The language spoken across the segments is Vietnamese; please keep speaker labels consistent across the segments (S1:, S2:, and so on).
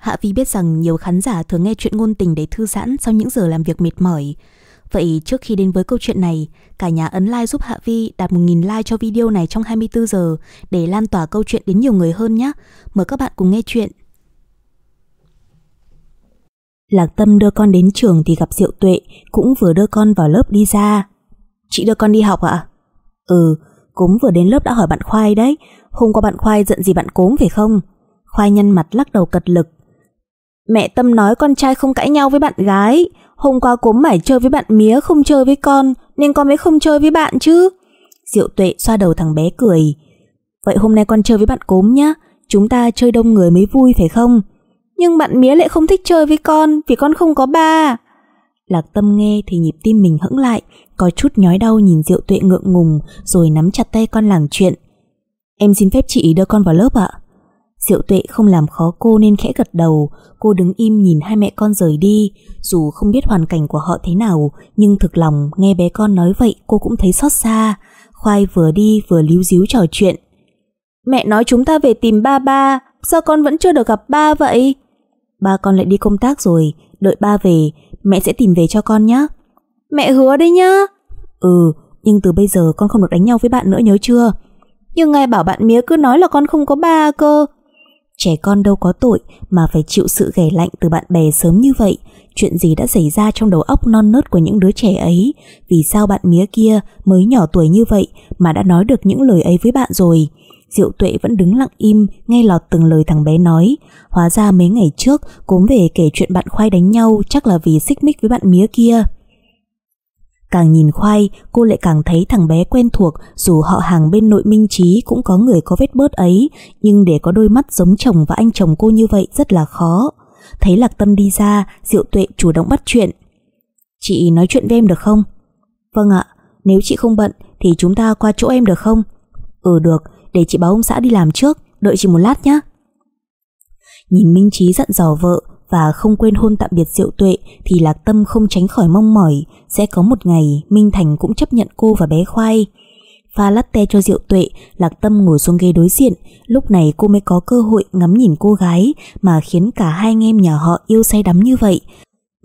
S1: Hạ Vi biết rằng nhiều khán giả thường nghe chuyện ngôn tình để thư giãn sau những giờ làm việc mệt mỏi. Vậy trước khi đến với câu chuyện này, cả nhà ấn like giúp Hạ Vi đạt 1.000 like cho video này trong 24 giờ để lan tỏa câu chuyện đến nhiều người hơn nhé. Mời các bạn cùng nghe chuyện. Lạc Tâm đưa con đến trường thì gặp Diệu Tuệ, cũng vừa đưa con vào lớp đi ra. Chị đưa con đi học ạ? Ừ, cúm vừa đến lớp đã hỏi bạn Khoai đấy, hôm qua bạn Khoai giận gì bạn cốm phải không? Khoai nhăn mặt lắc đầu cật lực. Mẹ Tâm nói con trai không cãi nhau với bạn gái, hôm qua cố mải chơi với bạn mía không chơi với con, nên con mới không chơi với bạn chứ. Diệu Tuệ xoa đầu thằng bé cười. Vậy hôm nay con chơi với bạn cốm nhá, chúng ta chơi đông người mới vui phải không? Nhưng bạn mía lại không thích chơi với con vì con không có ba. Lạc Tâm nghe thì nhịp tim mình hững lại, có chút nhói đau nhìn Diệu Tuệ ngượng ngùng rồi nắm chặt tay con làng chuyện. Em xin phép chị đưa con vào lớp ạ. Diệu Tuệ không làm khó cô nên khẽ gật đầu, cô đứng im nhìn hai mẹ con rời đi, dù không biết hoàn cảnh của họ thế nào, nhưng thực lòng nghe bé con nói vậy cô cũng thấy xót xa. Khoai vừa đi vừa líu díu trò chuyện. Mẹ nói chúng ta về tìm ba ba, sao con vẫn chưa được gặp ba vậy? Ba con lại đi công tác rồi, đợi ba về, mẹ sẽ tìm về cho con nhé. Mẹ hứa đấy nhá. Ừ, nhưng từ bây giờ con không được đánh nhau với bạn nữa nhớ chưa? Nhưng ngài bảo bạn mía cứ nói là con không có ba cơ. Trẻ con đâu có tội mà phải chịu sự ghẻ lạnh từ bạn bè sớm như vậy. Chuyện gì đã xảy ra trong đầu óc non nớt của những đứa trẻ ấy? Vì sao bạn mía kia mới nhỏ tuổi như vậy mà đã nói được những lời ấy với bạn rồi? Diệu tuệ vẫn đứng lặng im, nghe lọt từng lời thằng bé nói. Hóa ra mấy ngày trước cốm về kể chuyện bạn khoai đánh nhau, chắc là vì xích mích với bạn mía kia. Càng nhìn khoai, cô lại càng thấy thằng bé quen thuộc dù họ hàng bên nội minh trí cũng có người có vết bớt ấy, nhưng để có đôi mắt giống chồng và anh chồng cô như vậy rất là khó. Thấy Lạc Tâm đi ra, Diệu Tuệ chủ động bắt chuyện. Chị nói chuyện với em được không? Vâng ạ, nếu chị không bận thì chúng ta qua chỗ em được không? Ừ được, để chị báo ông xã đi làm trước, đợi chị một lát nhé. Nhìn Minh Trí giận dò vợ, và không quên hôn tạm biệt Diệu Tuệ thì Lạc Tâm không tránh khỏi mong mỏi sẽ có một ngày Minh Thành cũng chấp nhận cô và bé Khoai. Pha latte cho Diệu Tuệ, Lạc Tâm ngồi xuống ghế đối diện, lúc này cô mới có cơ hội ngắm nhìn cô gái mà khiến cả hai anh em nhà họ yêu say đắm như vậy.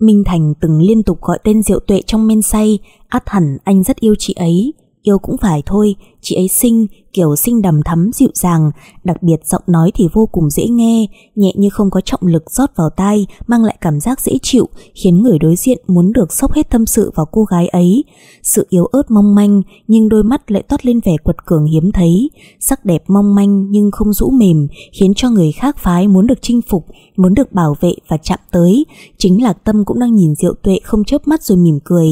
S1: Minh Thành từng liên tục gọi tên Diệu Tuệ trong men say, át hẳn anh rất yêu chị ấy. Yêu cũng phải thôi, chị ấy xinh, kiểu xinh đầm thắm dịu dàng, đặc biệt giọng nói thì vô cùng dễ nghe, nhẹ như không có trọng lực rót vào tai, mang lại cảm giác dễ chịu, khiến người đối diện muốn được sốc hết tâm sự vào cô gái ấy. Sự yếu ớt mong manh, nhưng đôi mắt lại toát lên vẻ quật cường hiếm thấy, sắc đẹp mong manh nhưng không rũ mềm, khiến cho người khác phái muốn được chinh phục, muốn được bảo vệ và chạm tới. Chính Lạc Tâm cũng đang nhìn Diệu Tuệ không chớp mắt rồi mỉm cười.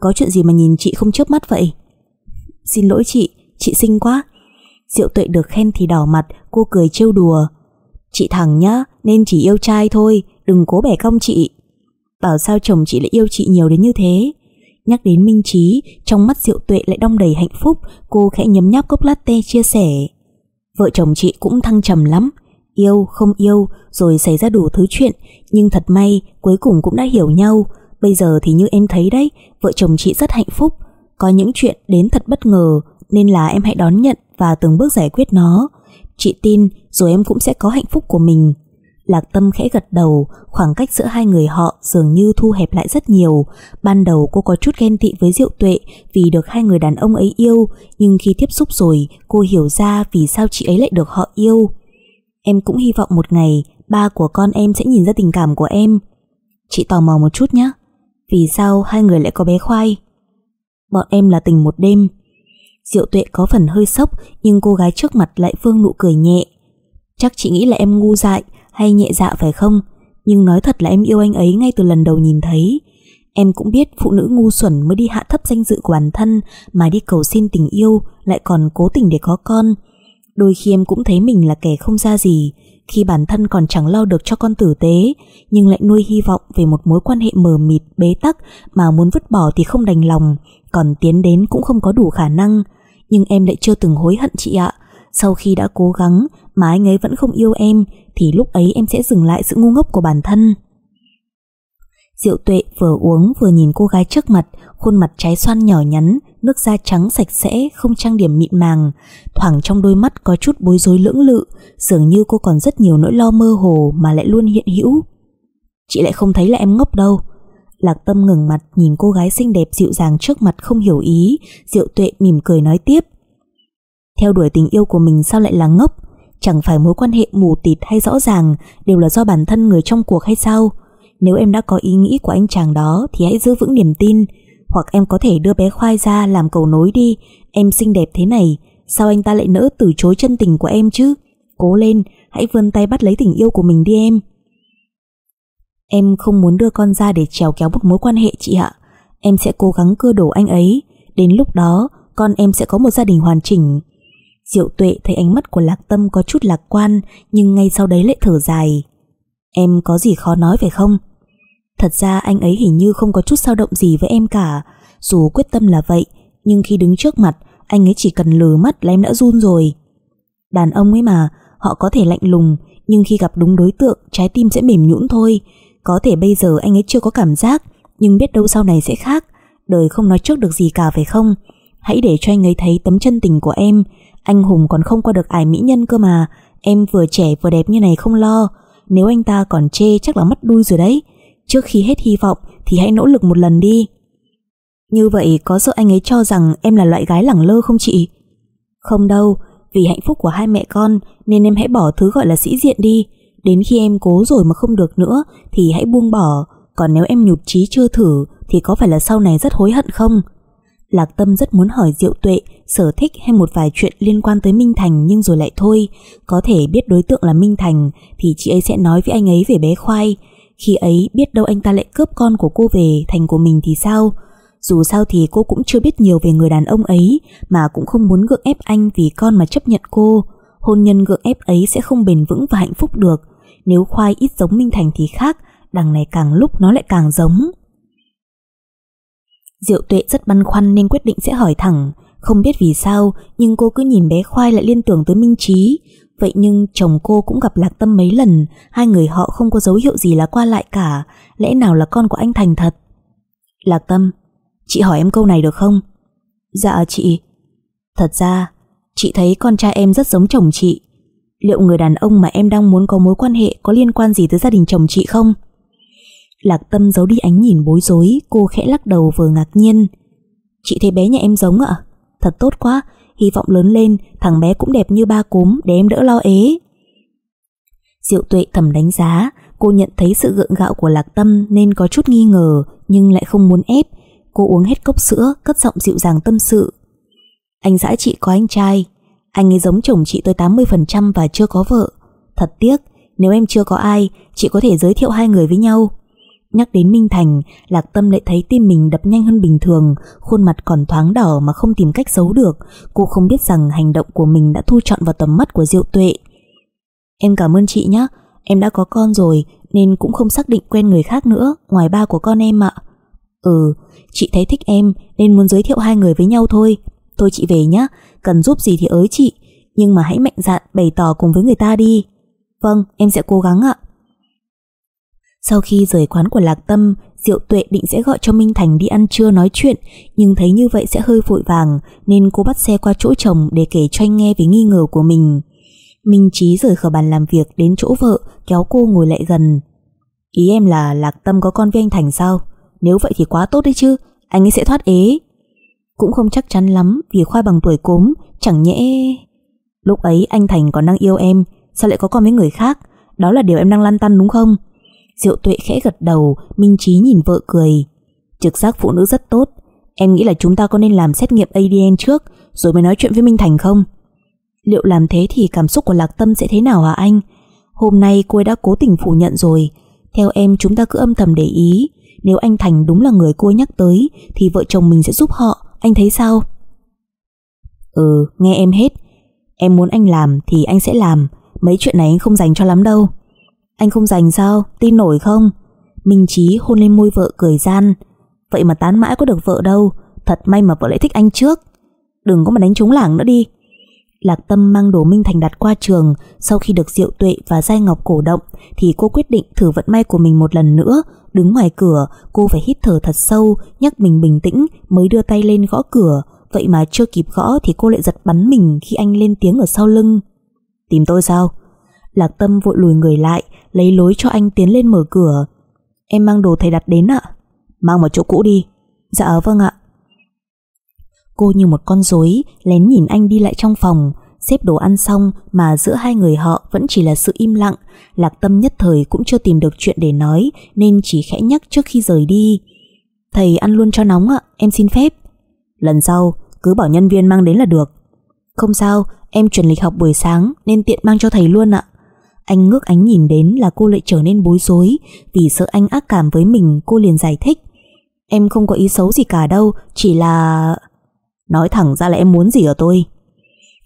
S1: Có chuyện gì mà nhìn chị không chớp mắt vậy? Xin lỗi chị, chị xinh quá. Diệu tuệ được khen thì đỏ mặt, cô cười trêu đùa. Chị thẳng nhá, nên chỉ yêu trai thôi, đừng cố bẻ cong chị. Bảo sao chồng chị lại yêu chị nhiều đến như thế. Nhắc đến Minh Trí, trong mắt Diệu Tuệ lại đong đầy hạnh phúc, cô khẽ nhấm nháp cốc latte chia sẻ. Vợ chồng chị cũng thăng trầm lắm, yêu không yêu rồi xảy ra đủ thứ chuyện, nhưng thật may cuối cùng cũng đã hiểu nhau. Bây giờ thì như em thấy đấy, vợ chồng chị rất hạnh phúc, có những chuyện đến thật bất ngờ nên là em hãy đón nhận và từng bước giải quyết nó. Chị tin rồi em cũng sẽ có hạnh phúc của mình. Lạc Tâm khẽ gật đầu, khoảng cách giữa hai người họ dường như thu hẹp lại rất nhiều. Ban đầu cô có chút ghen tị với Diệu Tuệ vì được hai người đàn ông ấy yêu, nhưng khi tiếp xúc rồi, cô hiểu ra vì sao chị ấy lại được họ yêu. Em cũng hy vọng một ngày ba của con em sẽ nhìn ra tình cảm của em. Chị tò mò một chút nhé. Vì sao hai người lại có bé khoai? Bọn em là tình một đêm. Diệu tuệ có phần hơi sốc, nhưng cô gái trước mặt lại vương nụ cười nhẹ. Chắc chị nghĩ là em ngu dại hay nhẹ dạ phải không? Nhưng nói thật là em yêu anh ấy ngay từ lần đầu nhìn thấy. Em cũng biết phụ nữ ngu xuẩn mới đi hạ thấp danh dự của bản thân mà đi cầu xin tình yêu lại còn cố tình để có con. Đôi khi em cũng thấy mình là kẻ không ra gì khi bản thân còn chẳng lo được cho con tử tế nhưng lại nuôi hy vọng về một mối quan hệ mờ mịt bế tắc mà muốn vứt bỏ thì không đành lòng còn tiến đến cũng không có đủ khả năng. Nhưng em lại chưa từng hối hận chị ạ. Sau khi đã cố gắng mà anh ấy vẫn không yêu em thì lúc ấy em sẽ dừng lại sự ngu ngốc của bản thân. Diệu tuệ vừa uống vừa nhìn cô gái trước mặt, khuôn mặt trái xoan nhỏ nhắn, nước da trắng sạch sẽ, không trang điểm mịn màng, thoảng trong đôi mắt có chút bối rối lưỡng lự, dường như cô còn rất nhiều nỗi lo mơ hồ mà lại luôn hiện hữu. Chị lại không thấy là em ngốc đâu. Lạc Tâm ngừng mặt nhìn cô gái xinh đẹp dịu dàng trước mặt không hiểu ý, Diệu Tuệ mỉm cười nói tiếp. Theo đuổi tình yêu của mình sao lại là ngốc? Chẳng phải mối quan hệ mù tịt hay rõ ràng đều là do bản thân người trong cuộc hay sao? Nếu em đã có ý nghĩ của anh chàng đó thì hãy giữ vững niềm tin, hoặc em có thể đưa bé khoai ra làm cầu nối đi, em xinh đẹp thế này, sao anh ta lại nỡ từ chối chân tình của em chứ? Cố lên, hãy vươn tay bắt lấy tình yêu của mình đi em. Em không muốn đưa con ra để trèo kéo một mối quan hệ chị ạ. Em sẽ cố gắng cưa đổ anh ấy. Đến lúc đó, con em sẽ có một gia đình hoàn chỉnh. Diệu tuệ thấy ánh mắt của Lạc Tâm có chút lạc quan, nhưng ngay sau đấy lại thở dài. Em có gì khó nói phải không? Thật ra anh ấy hình như không có chút dao động gì với em cả. Dù quyết tâm là vậy, nhưng khi đứng trước mặt, anh ấy chỉ cần lừ mắt là em đã run rồi. Đàn ông ấy mà, họ có thể lạnh lùng, nhưng khi gặp đúng đối tượng, trái tim sẽ mềm nhũn thôi. Có thể bây giờ anh ấy chưa có cảm giác, nhưng biết đâu sau này sẽ khác. Đời không nói trước được gì cả phải không? Hãy để cho anh ấy thấy tấm chân tình của em. Anh Hùng còn không qua được ải mỹ nhân cơ mà. Em vừa trẻ vừa đẹp như này không lo. Nếu anh ta còn chê chắc là mất đuôi rồi đấy. Trước khi hết hy vọng thì hãy nỗ lực một lần đi. Như vậy có sợ anh ấy cho rằng em là loại gái lẳng lơ không chị? Không đâu, vì hạnh phúc của hai mẹ con nên em hãy bỏ thứ gọi là sĩ diện đi. Đến khi em cố rồi mà không được nữa thì hãy buông bỏ. Còn nếu em nhụt chí chưa thử thì có phải là sau này rất hối hận không? Lạc Tâm rất muốn hỏi Diệu Tuệ sở thích hay một vài chuyện liên quan tới Minh Thành nhưng rồi lại thôi. Có thể biết đối tượng là Minh Thành thì chị ấy sẽ nói với anh ấy về bé Khoai. Khi ấy biết đâu anh ta lại cướp con của cô về thành của mình thì sao? Dù sao thì cô cũng chưa biết nhiều về người đàn ông ấy mà cũng không muốn gượng ép anh vì con mà chấp nhận cô. Hôn nhân gượng ép ấy sẽ không bền vững và hạnh phúc được. Nếu khoai ít giống Minh Thành thì khác, đằng này càng lúc nó lại càng giống. Diệu tuệ rất băn khoăn nên quyết định sẽ hỏi thẳng. Không biết vì sao, nhưng cô cứ nhìn bé khoai lại liên tưởng tới Minh Trí. Vậy nhưng chồng cô cũng gặp Lạc Tâm mấy lần, hai người họ không có dấu hiệu gì là qua lại cả, lẽ nào là con của anh Thành thật? Lạc Tâm, chị hỏi em câu này được không? Dạ chị. Thật ra, chị thấy con trai em rất giống chồng chị. Liệu người đàn ông mà em đang muốn có mối quan hệ có liên quan gì tới gia đình chồng chị không? Lạc Tâm giấu đi ánh nhìn bối rối, cô khẽ lắc đầu vừa ngạc nhiên. Chị thấy bé nhà em giống ạ? Thật tốt quá, hy vọng lớn lên thằng bé cũng đẹp như ba cúm để em đỡ lo ế. Diệu tuệ thầm đánh giá, cô nhận thấy sự gượng gạo của Lạc Tâm nên có chút nghi ngờ nhưng lại không muốn ép. Cô uống hết cốc sữa, cất giọng dịu dàng tâm sự. Anh dã chị có anh trai, anh ấy giống chồng chị tới 80% và chưa có vợ. Thật tiếc, nếu em chưa có ai, chị có thể giới thiệu hai người với nhau. Nhắc đến Minh Thành, Lạc Tâm lại thấy tim mình đập nhanh hơn bình thường, khuôn mặt còn thoáng đỏ mà không tìm cách giấu được. Cô không biết rằng hành động của mình đã thu trọn vào tầm mắt của Diệu Tuệ. Em cảm ơn chị nhé, em đã có con rồi nên cũng không xác định quen người khác nữa ngoài ba của con em ạ. Ừ, chị thấy thích em nên muốn giới thiệu hai người với nhau thôi. Thôi chị về nhé, cần giúp gì thì ới chị, nhưng mà hãy mạnh dạn bày tỏ cùng với người ta đi. Vâng, em sẽ cố gắng ạ. Sau khi rời quán của Lạc Tâm, Diệu Tuệ định sẽ gọi cho Minh Thành đi ăn trưa nói chuyện, nhưng thấy như vậy sẽ hơi vội vàng, nên cô bắt xe qua chỗ chồng để kể cho anh nghe về nghi ngờ của mình. Minh Trí rời khỏi bàn làm việc đến chỗ vợ, kéo cô ngồi lại gần. Ý em là Lạc Tâm có con với anh Thành sao? Nếu vậy thì quá tốt đấy chứ, anh ấy sẽ thoát ế. Cũng không chắc chắn lắm vì khoai bằng tuổi cốm, chẳng nhẽ... Lúc ấy anh Thành còn đang yêu em, sao lại có con với người khác? Đó là điều em đang lăn tăn đúng không? Diệu tuệ khẽ gật đầu, Minh Trí nhìn vợ cười. Trực giác phụ nữ rất tốt, em nghĩ là chúng ta có nên làm xét nghiệm ADN trước rồi mới nói chuyện với Minh Thành không? Liệu làm thế thì cảm xúc của Lạc Tâm sẽ thế nào hả anh? Hôm nay cô ấy đã cố tình phủ nhận rồi. Theo em chúng ta cứ âm thầm để ý. Nếu anh Thành đúng là người cô ấy nhắc tới thì vợ chồng mình sẽ giúp họ. Anh thấy sao? Ừ, nghe em hết. Em muốn anh làm thì anh sẽ làm. Mấy chuyện này anh không dành cho lắm đâu. Anh không dành sao? Tin nổi không? Minh Chí hôn lên môi vợ cười gian. Vậy mà tán mãi có được vợ đâu. Thật may mà vợ lại thích anh trước. Đừng có mà đánh trúng lảng nữa đi. Lạc Tâm mang đồ Minh Thành đặt qua trường Sau khi được Diệu Tuệ và Giai Ngọc cổ động, Thì cô quyết định thử vận may của mình một lần nữa Đứng ngoài cửa, Cô phải hít thở thật sâu, Nhắc mình bình tĩnh Mới đưa tay lên gõ cửa Vậy mà chưa kịp gõ thì cô lại giật bắn mình Khi anh lên tiếng ở sau lưng Tìm tôi sao Lạc Tâm vội lùi người lại Lấy lối cho anh tiến lên mở cửa Em mang đồ thầy đặt đến ạ Mang vào chỗ cũ đi Dạ vâng ạ Cô như một con rối lén nhìn anh đi lại trong phòng, xếp đồ ăn xong mà giữa hai người họ vẫn chỉ là sự im lặng. Lạc Tâm nhất thời cũng chưa tìm được chuyện để nói nên chỉ khẽ nhắc trước khi rời đi. Thầy ăn luôn cho nóng ạ, em xin phép. Lần sau, cứ bảo nhân viên mang đến là được. Không sao, em chuẩn lịch học buổi sáng nên tiện mang cho thầy luôn ạ. Anh ngước ánh nhìn đến là cô lại trở nên bối rối vì sợ anh ác cảm với mình cô liền giải thích. Em không có ý xấu gì cả đâu, chỉ là... Nói thẳng ra là em muốn gì ở tôi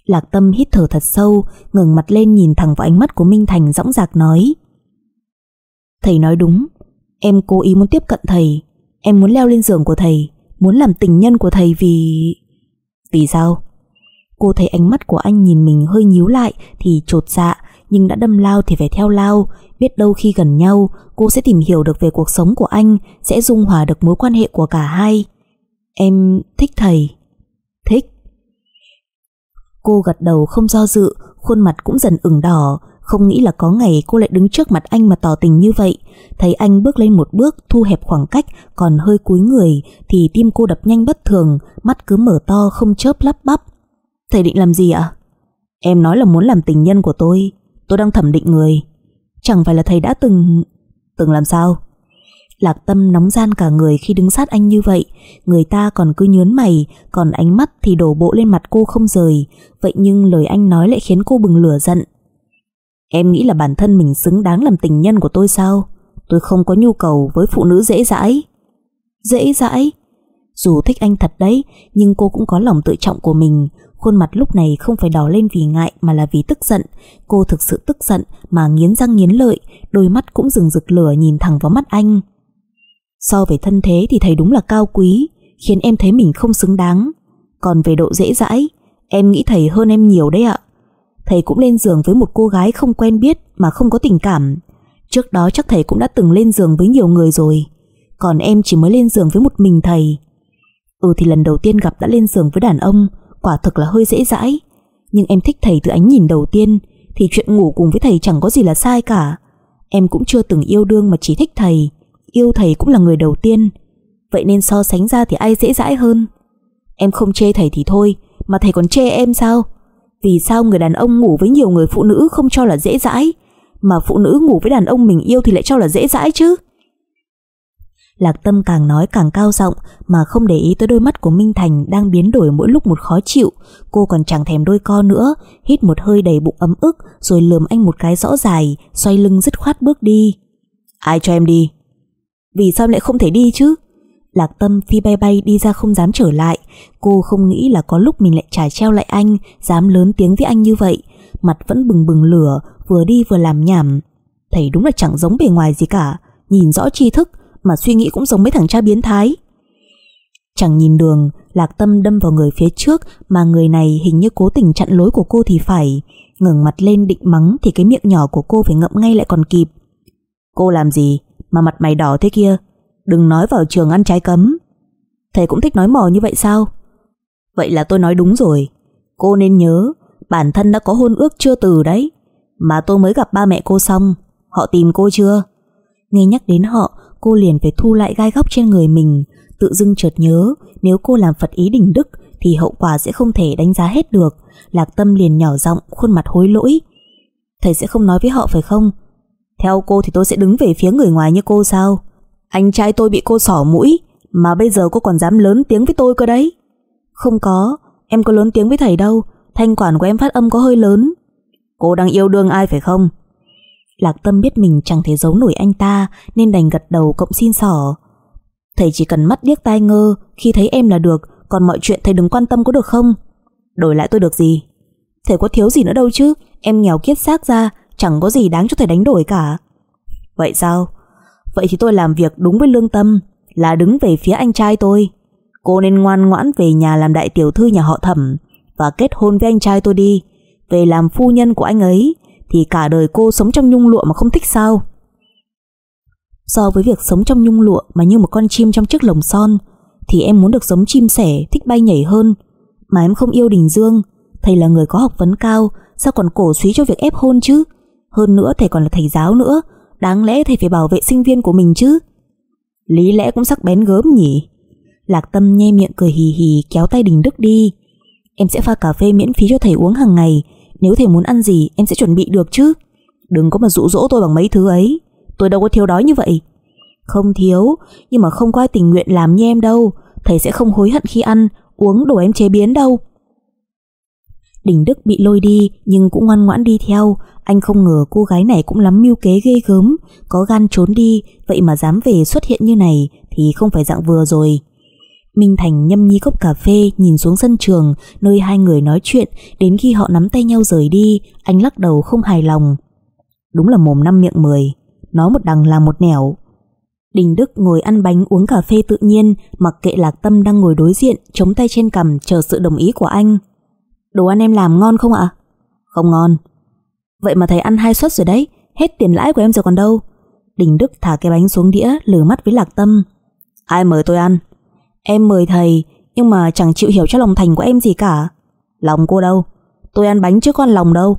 S1: Lạc Tâm hít thở thật sâu ngẩng mặt lên nhìn thẳng vào ánh mắt của Minh Thành dõng dạc nói Thầy nói đúng Em cố ý muốn tiếp cận thầy Em muốn leo lên giường của thầy Muốn làm tình nhân của thầy vì... Vì sao? Cô thấy ánh mắt của anh nhìn mình hơi nhíu lại Thì trột dạ nhưng đã đâm lao thì phải theo lao Biết đâu khi gần nhau Cô sẽ tìm hiểu được về cuộc sống của anh Sẽ dung hòa được mối quan hệ của cả hai Em thích thầy Thích. Cô gật đầu không do dự, khuôn mặt cũng dần ửng đỏ, không nghĩ là có ngày cô lại đứng trước mặt anh mà tỏ tình như vậy. Thấy anh bước lên một bước, thu hẹp khoảng cách, còn hơi cúi người, thì tim cô đập nhanh bất thường, mắt cứ mở to không chớp lắp bắp. Thầy định làm gì ạ? Em nói là muốn làm tình nhân của tôi, tôi đang thẩm định người. Chẳng phải là thầy đã từng... Từng làm sao? Lạc Tâm nóng gian cả người khi đứng sát anh như vậy, người ta còn cứ nhớn mày, còn ánh mắt thì đổ bộ lên mặt cô không rời, vậy nhưng lời anh nói lại khiến cô bừng lửa giận. Em nghĩ là bản thân mình xứng đáng làm tình nhân của tôi sao? Tôi không có nhu cầu với phụ nữ dễ dãi. Dễ dãi? Dù thích anh thật đấy, nhưng cô cũng có lòng tự trọng của mình, khuôn mặt lúc này không phải đỏ lên vì ngại mà là vì tức giận. Cô thực sự tức giận mà nghiến răng nghiến lợi, đôi mắt cũng rừng rực lửa nhìn thẳng vào mắt anh. So về thân thế thì thầy đúng là cao quý, khiến em thấy mình không xứng đáng. Còn về độ dễ dãi, em nghĩ thầy hơn em nhiều đấy ạ. Thầy cũng lên giường với một cô gái không quen biết mà không có tình cảm. Trước đó chắc thầy cũng đã từng lên giường với nhiều người rồi. Còn em chỉ mới lên giường với một mình thầy. Ừ thì lần đầu tiên gặp đã lên giường với đàn ông, quả thực là hơi dễ dãi. Nhưng em thích thầy từ ánh nhìn đầu tiên, thì chuyện ngủ cùng với thầy chẳng có gì là sai cả. Em cũng chưa từng yêu đương mà chỉ thích thầy yêu thầy cũng là người đầu tiên Vậy nên so sánh ra thì ai dễ dãi hơn Em không chê thầy thì thôi Mà thầy còn chê em sao Vì sao người đàn ông ngủ với nhiều người phụ nữ Không cho là dễ dãi Mà phụ nữ ngủ với đàn ông mình yêu Thì lại cho là dễ dãi chứ Lạc Tâm càng nói càng cao giọng mà không để ý tới đôi mắt của Minh Thành đang biến đổi mỗi lúc một khó chịu. Cô còn chẳng thèm đôi co nữa, hít một hơi đầy bụng ấm ức rồi lườm anh một cái rõ dài, xoay lưng dứt khoát bước đi. Ai cho em đi? Vì sao lại không thể đi chứ Lạc tâm phi bay bay đi ra không dám trở lại Cô không nghĩ là có lúc mình lại trải treo lại anh Dám lớn tiếng với anh như vậy Mặt vẫn bừng bừng lửa Vừa đi vừa làm nhảm Thầy đúng là chẳng giống bề ngoài gì cả Nhìn rõ tri thức mà suy nghĩ cũng giống mấy thằng cha biến thái. Chẳng nhìn đường, Lạc tâm đâm vào người phía trước, Mà người này hình như cố tình chặn lối của cô thì phải. Ngẩng mặt lên định mắng Thì cái miệng nhỏ của cô phải ngậm ngay lại còn kịp. Cô làm gì mà mặt mày đỏ thế kia? Đừng nói vào trường ăn trái cấm. Thầy cũng thích nói mò như vậy sao? Vậy là tôi nói đúng rồi. Cô nên nhớ, Bản thân đã có hôn ước chưa từ đấy, Mà tôi mới gặp ba mẹ cô xong. Họ tìm cô chưa? Nghe nhắc đến họ Cô liền phải thu lại gai góc trên người mình, Tự dưng chợt nhớ, Nếu cô làm Phật ý đỉnh đức, Thì hậu quả sẽ không thể đánh giá hết được. Lạc tâm liền nhỏ giọng, khuôn mặt hối lỗi. Thầy sẽ không nói với họ phải không? Theo cô thì tôi sẽ đứng về phía người ngoài như cô sao? Anh trai tôi bị cô sỏ mũi, Mà bây giờ cô còn dám lớn tiếng với tôi cơ đấy. Không có, Em có lớn tiếng với thầy đâu, Thanh quản của em phát âm có hơi lớn. Cô đang yêu đương ai phải không? Lạc tâm biết mình chẳng thể giấu nổi anh ta, Nên đành gật đầu cộng xin sỏ. Thầy chỉ cần mắt điếc tai ngơ, Khi thấy em là được, Còn mọi chuyện thầy đừng quan tâm có được không? Đổi lại tôi được gì? Thầy có thiếu gì nữa đâu chứ, Em nghèo kiết xác ra, Chẳng có gì đáng cho thầy đánh đổi cả. Vậy sao? Vậy thì tôi làm việc đúng với lương tâm, Là đứng về phía anh trai tôi. Cô nên ngoan ngoãn về nhà làm đại tiểu thư nhà họ thẩm và kết hôn với anh trai tôi đi. Về làm phu nhân của anh ấy thì cả đời cô sống trong nhung lụa mà không thích sao? So với việc sống trong nhung lụa mà như một con chim trong chiếc lồng son thì em muốn được giống chim sẻ, thích bay nhảy hơn. Mà em không yêu Đình Dương, thầy là người có học vấn cao, sao còn cổ suý cho việc ép hôn chứ? Hơn nữa thầy còn là thầy giáo nữa, đáng lẽ thầy phải bảo vệ sinh viên của mình chứ. Lý lẽ cũng sắc bén gớm nhỉ? Lạc Tâm nhe miệng cười hì hì kéo tay Đình Đức đi. Em sẽ pha cà phê miễn phí cho thầy uống hàng ngày, nếu thầy muốn ăn gì em sẽ chuẩn bị được chứ. Đừng có mà dụ dỗ tôi bằng mấy thứ ấy, tôi đâu có thiếu đói như vậy. Không thiếu, nhưng mà không có ai tình nguyện làm như em đâu, thầy sẽ không hối hận khi ăn, uống đồ em chế biến đâu. Đình Đức bị lôi đi nhưng cũng ngoan ngoãn đi theo, anh không ngờ cô gái này cũng lắm mưu kế ghê gớm, có gan trốn đi, vậy mà dám về xuất hiện như này thì không phải dạng vừa rồi. Minh Thành nhâm nhi cốc cà phê nhìn xuống sân trường nơi hai người nói chuyện đến khi họ nắm tay nhau rời đi, anh lắc đầu không hài lòng. Đúng là mồm năm miệng mười, nói một đằng là một nẻo. Đình Đức ngồi ăn bánh uống cà phê tự nhiên, mặc kệ Lạc Tâm đang ngồi đối diện, chống tay trên cằm chờ sự đồng ý của anh. Đồ ăn em làm ngon không ạ? Không ngon. Vậy mà thầy ăn hai suất rồi đấy, hết tiền lãi của em rồi còn đâu. Đình Đức thả cái bánh xuống đĩa, lử mắt với Lạc Tâm. Ai mời tôi ăn? Em mời thầy, nhưng mà chẳng chịu hiểu cho lòng thành của em gì cả. Lòng cô đâu? Tôi ăn bánh chứ con lòng đâu.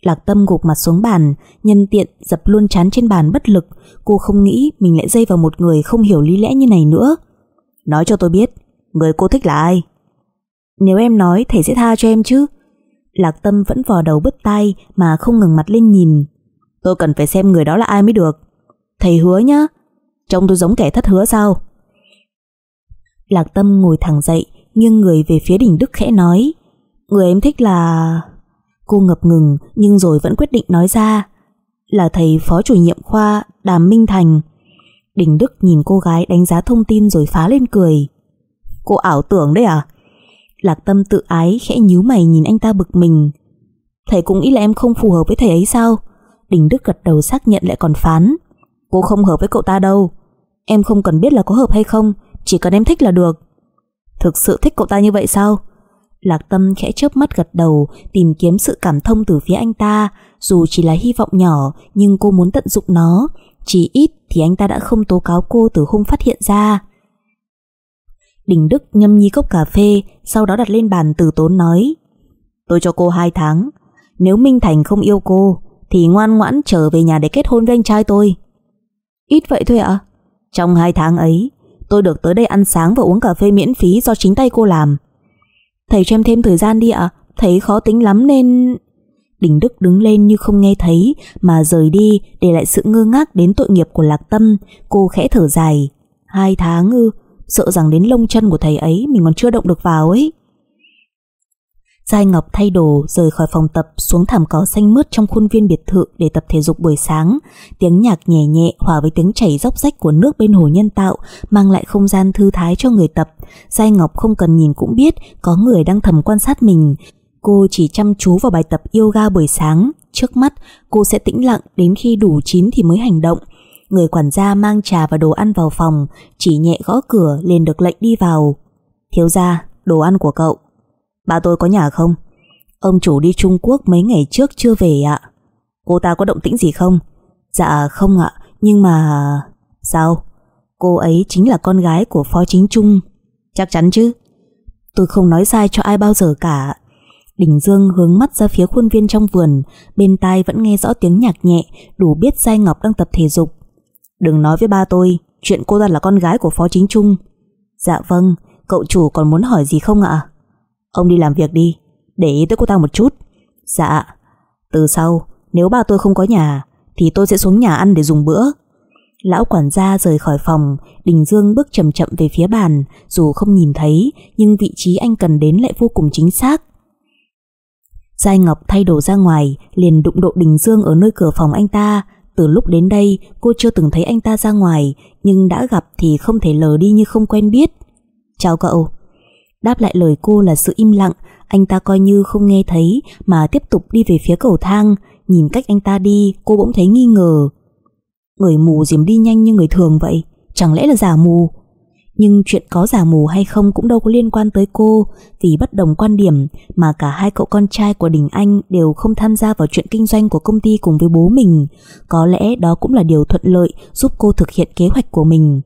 S1: Lạc Tâm gục mặt xuống bàn, nhân tiện dập luôn chán trên bàn bất lực. Cô không nghĩ mình lại dây vào một người không hiểu lý lẽ như này nữa. Nói cho tôi biết, người cô thích là ai? Nếu em nói thầy sẽ tha cho em chứ. Lạc Tâm vẫn vò đầu bứt tai mà không ngừng mặt lên nhìn. Tôi cần phải xem người đó là ai mới được. Thầy hứa nhá. Trông tôi giống kẻ thất hứa sao? Lạc Tâm ngồi thẳng dậy, nghiêng người về phía đỉnh Đức khẽ nói. Người em thích là... Cô ngập ngừng nhưng rồi vẫn quyết định nói ra. Là thầy phó chủ nhiệm khoa Đàm Minh Thành. Đình Đức nhìn cô gái đánh giá thông tin rồi phá lên cười. Cô ảo tưởng đấy à? Lạc Tâm tự ái khẽ nhíu mày nhìn anh ta bực mình. Thầy cũng nghĩ là em không phù hợp với thầy ấy sao? Đình Đức gật đầu xác nhận lại còn phán. Cô không hợp với cậu ta đâu. Em không cần biết là có hợp hay không, chỉ cần em thích là được. Thực sự thích cậu ta như vậy sao? Lạc Tâm khẽ chớp mắt gật đầu, tìm kiếm sự cảm thông từ phía anh ta, dù chỉ là hy vọng nhỏ, nhưng cô muốn tận dụng nó, chỉ ít thì anh ta đã không tố cáo cô từ hôm phát hiện ra. Đình Đức nhâm nhi cốc cà phê, sau đó đặt lên bàn từ tốn nói Tôi cho cô hai tháng, nếu Minh Thành không yêu cô, thì ngoan ngoãn trở về nhà để kết hôn với anh trai tôi. Ít vậy thôi ạ? Trong hai tháng ấy, tôi được tới đây ăn sáng và uống cà phê miễn phí do chính tay cô làm. Thầy cho em thêm thời gian đi ạ, thấy khó tính lắm nên... Đình Đức đứng lên như không nghe thấy mà rời đi để lại sự ngơ ngác đến tội nghiệp của Lạc Tâm. Cô khẽ thở dài. Hai tháng ư, sợ rằng đến lông chân của thầy ấy mình còn chưa động được vào ấy. Giai Ngọc thay đồ rời khỏi phòng tập xuống thảm cỏ xanh mướt trong khuôn viên biệt thự để tập thể dục buổi sáng. Tiếng nhạc nhẹ nhẹ hòa với tiếng chảy róc rách của nước bên hồ nhân tạo mang lại không gian thư thái cho người tập. Giai Ngọc không cần nhìn cũng biết có người đang thầm quan sát mình. Cô chỉ chăm chú vào bài tập yoga buổi sáng. Trước mắt cô sẽ tĩnh lặng đến khi đủ chín thì mới hành động. Người quản gia mang trà và đồ ăn vào phòng, chỉ nhẹ gõ cửa liền được lệnh đi vào. Thiếu gia, đồ ăn của cậu. Ba tôi có nhà không? Ông chủ đi Trung Quốc mấy ngày trước chưa về ạ. Cô ta có động tĩnh gì không? Dạ không ạ, nhưng mà... Sao? Cô ấy chính là con gái của Phó Chính Trung. Chắc chắn chứ. Tôi không nói sai cho ai bao giờ cả. Đình Dương hướng mắt ra phía khuôn viên trong vườn, bên tai vẫn nghe rõ tiếng nhạc nhẹ, đủ biết Giai Ngọc đang tập thể dục. Đừng nói với ba tôi, chuyện cô ta là con gái của Phó Chính Trung. Dạ vâng, cậu chủ còn muốn hỏi gì không ạ? Ông đi làm việc đi, Để ý tới cô ta một chút. Dạ Từ sau, nếu ba tôi không có nhà, Thì tôi sẽ xuống nhà ăn để dùng bữa. Lão quản gia rời khỏi phòng, Đình Dương bước chậm chậm về phía bàn, Dù không nhìn thấy, Nhưng vị trí anh cần đến lại vô cùng chính xác. Giai Ngọc thay đồ ra ngoài, Liền đụng độ Đình Dương ở nơi cửa phòng anh ta. Từ lúc đến đây, Cô chưa từng thấy anh ta ra ngoài, Nhưng đã gặp thì không thể lờ đi như không quen biết. Chào cậu Đáp lại lời cô là sự im lặng, anh ta coi như không nghe thấy mà tiếp tục đi về phía cầu thang. Nhìn cách anh ta đi, cô bỗng thấy nghi ngờ. Người mù diễm đi nhanh như người thường vậy, chẳng lẽ là giả mù? Nhưng chuyện có giả mù hay không cũng đâu có liên quan tới cô Vì bất đồng quan điểm mà cả hai cậu con trai của Đình Anh đều không tham gia vào chuyện kinh doanh của công ty cùng với bố mình Có lẽ đó cũng là điều thuận lợi giúp cô thực hiện kế hoạch của mình